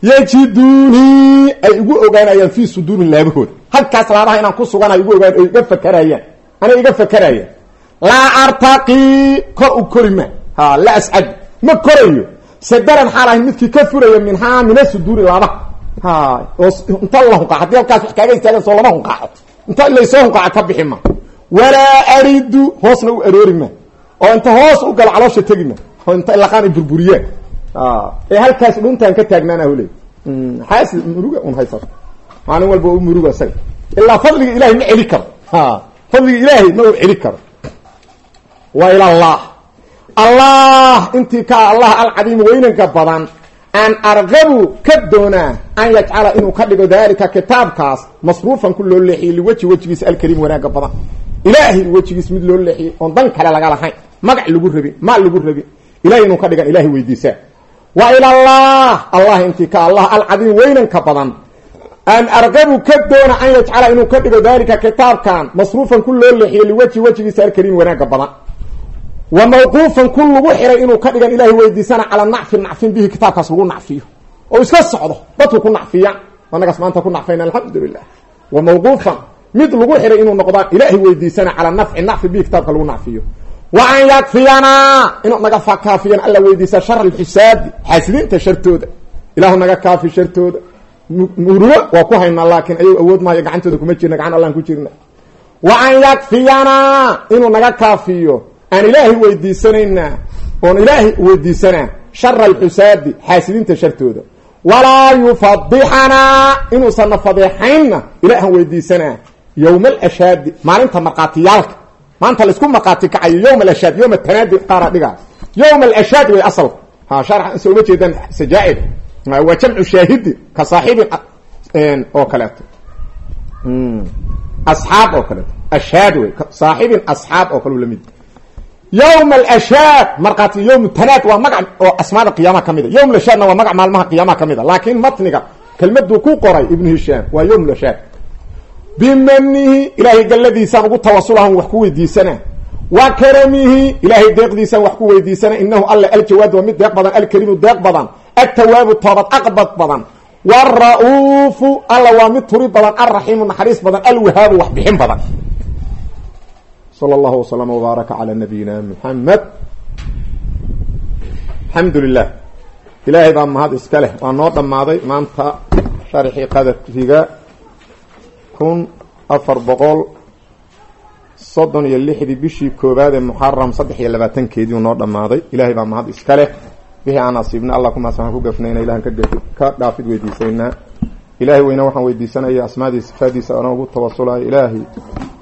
A: Yajidunii ay igu ogaanayaan fii suduurin laabahooda. Halkaas laabaha inaan ku suganayo igu ogaan o iga fakarayaan. Anay iga fakarayaan. Laa artaqii kor u kori ha la ascad ma korayo sadaran xaal ahay midkii ka furaya minhaa mina suduuri laabaha ha oo inta la hunqaaco haddii halkaas wax kaaga istaagan soo lama hunqaaco. Inta laysoo hunqaaco ka bixi ma. Walaa aridu hoosna u aroori ma. Oo inta hoos u galo caloosha tegi oo inta ilaqaan ay burburiyaan. Ee halkaas dhuntaan ka taagnaana hole xaasi muruga un haysato maalin walba muruga isaga ilaa fadliga ilahay ma celi karo. Fadliga ilaahay ma u celi karo. Wa ila allah intii ka allah alcadiim weynanka badan aan argabu ka doonaa an yajcala inuu ka dhigo daalika kitaabkaas masruufan ku loo leexiyey liweji wejigiisa alkariim wanaaga badan. Ilaahay wejigiis mid loo leexiyey oon dan kale laga lahayn. Magac lagu rabin maal lagu rabin. Ilahay inuu ka dhigan ilahay weydiisaa wa ila allah intii ka allah alcadiim weynanka badan aan argabu ka doona an yajcala inuu ka dhigo daalika kitaabkan masruufan ku loo leexiyey liweji wejigiisa alkariim wanaaga badan wa mawquufan ku lagu xiray inuu ka dhigan ilahay weydiisana calaa nacfin nacfin bihi kitaabkaas lagu nacfiyo. Oo iska socdo dadku ku nacfiyaan anagaas maanta ku nacfayna alxamdulilah wa mawquufan mid lagu xiray inuu noqdaan ilaahay weydiisana calaa nafci nacfi bihi kitaabka lagu nacfiyo. Wa an yakfiyanaa inuu naga kaafiyan alla weydiisa shar alxisaadi xaasidiinta shartooda. Ilaahu naga kaafi shartooda. Murugo waa ku haynaa laakiin ayag awood maayo gacantooda kuma jirna gacan allaan ku jirna. Wa inuu naga kaafiyo aan ilaahay weydiisanaynaa oon ilaahay weydiisanaa shara alxusaadi xaasidiinta shartooda. Walaa yufadixanaa inuusanna fadeexaynna ilaahan weydiisanaa yowma alashaadi maalinta markhaatiyaalka maanta la isku markhaati kacayo yowma alashaad yowma tanaadi qaara dhigaa yowma alashaad way asalku ha sharxa soo uma jeedaan sajaa'ir waa jamcu shaahidi ka saaxiibin oo kaleeto. Asxaab oo kaleeto. Ashaad wey saaxibin asxaab oo kale yowm alashaad markaati yowm tanaad waa magac oo asmaada qiyaamaha ka mid a yowm lashaadna waa magac maalmaha qiyaamaha ka mid a laakiin matniga kelmaduu ku qoray ibnu hishaam waa yowm lashaad bimanihi ilaahay galladiisaan ugu tawasulahan wax ku weydiisana wa karamihi ilaahay deeqdiisaan wax ku weydiisana inahu alla aljawaad waa mid deeq badan alkariimu deeq badan altawaabu toobad aqbad badan wara-uufu alla waa mid turi badan alraxiimu naxariis badan alwahaabu wax bixin badan slى اllah وslm وbaaraka عlى nabiyina mxamed alxamdu lilah ilaahay baa mahad iska leh waa noo dhammaaday maanta sharxii qadarkiga kun afar boqol soddon iyo lixdii bishii koowaad ee muxaram saddex iyo labaatankeedii noo dhammaaday ilaahay baa mahad iska leh wixii aan asiibna allah kumaas waxaan ku gafnayna ilahan ka dhaafid weydiisaynaa ilaahay weyna waxaan weydiisanaya asmaadii sifaadiisa ana ugu tawasulayo ilaahay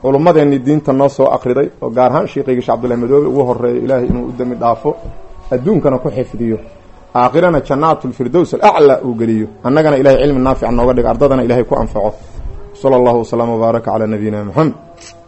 A: culummadeenii diinta noo soo akriday oo gaar ahaan sheikhaygii shee cabdullahi madoobe ugu horreeya ilaahay inuu u demi dhaafo adduunkana ku xifdiyo. Aakhirana jannaatulfirdows alaclaa uu geliyo. Annagana ilahay cilmi naafica nooga dhigo ardadana ilahay ku anfaco. Sala allahu wasalama wbaaraka calaa nabiyina moxamed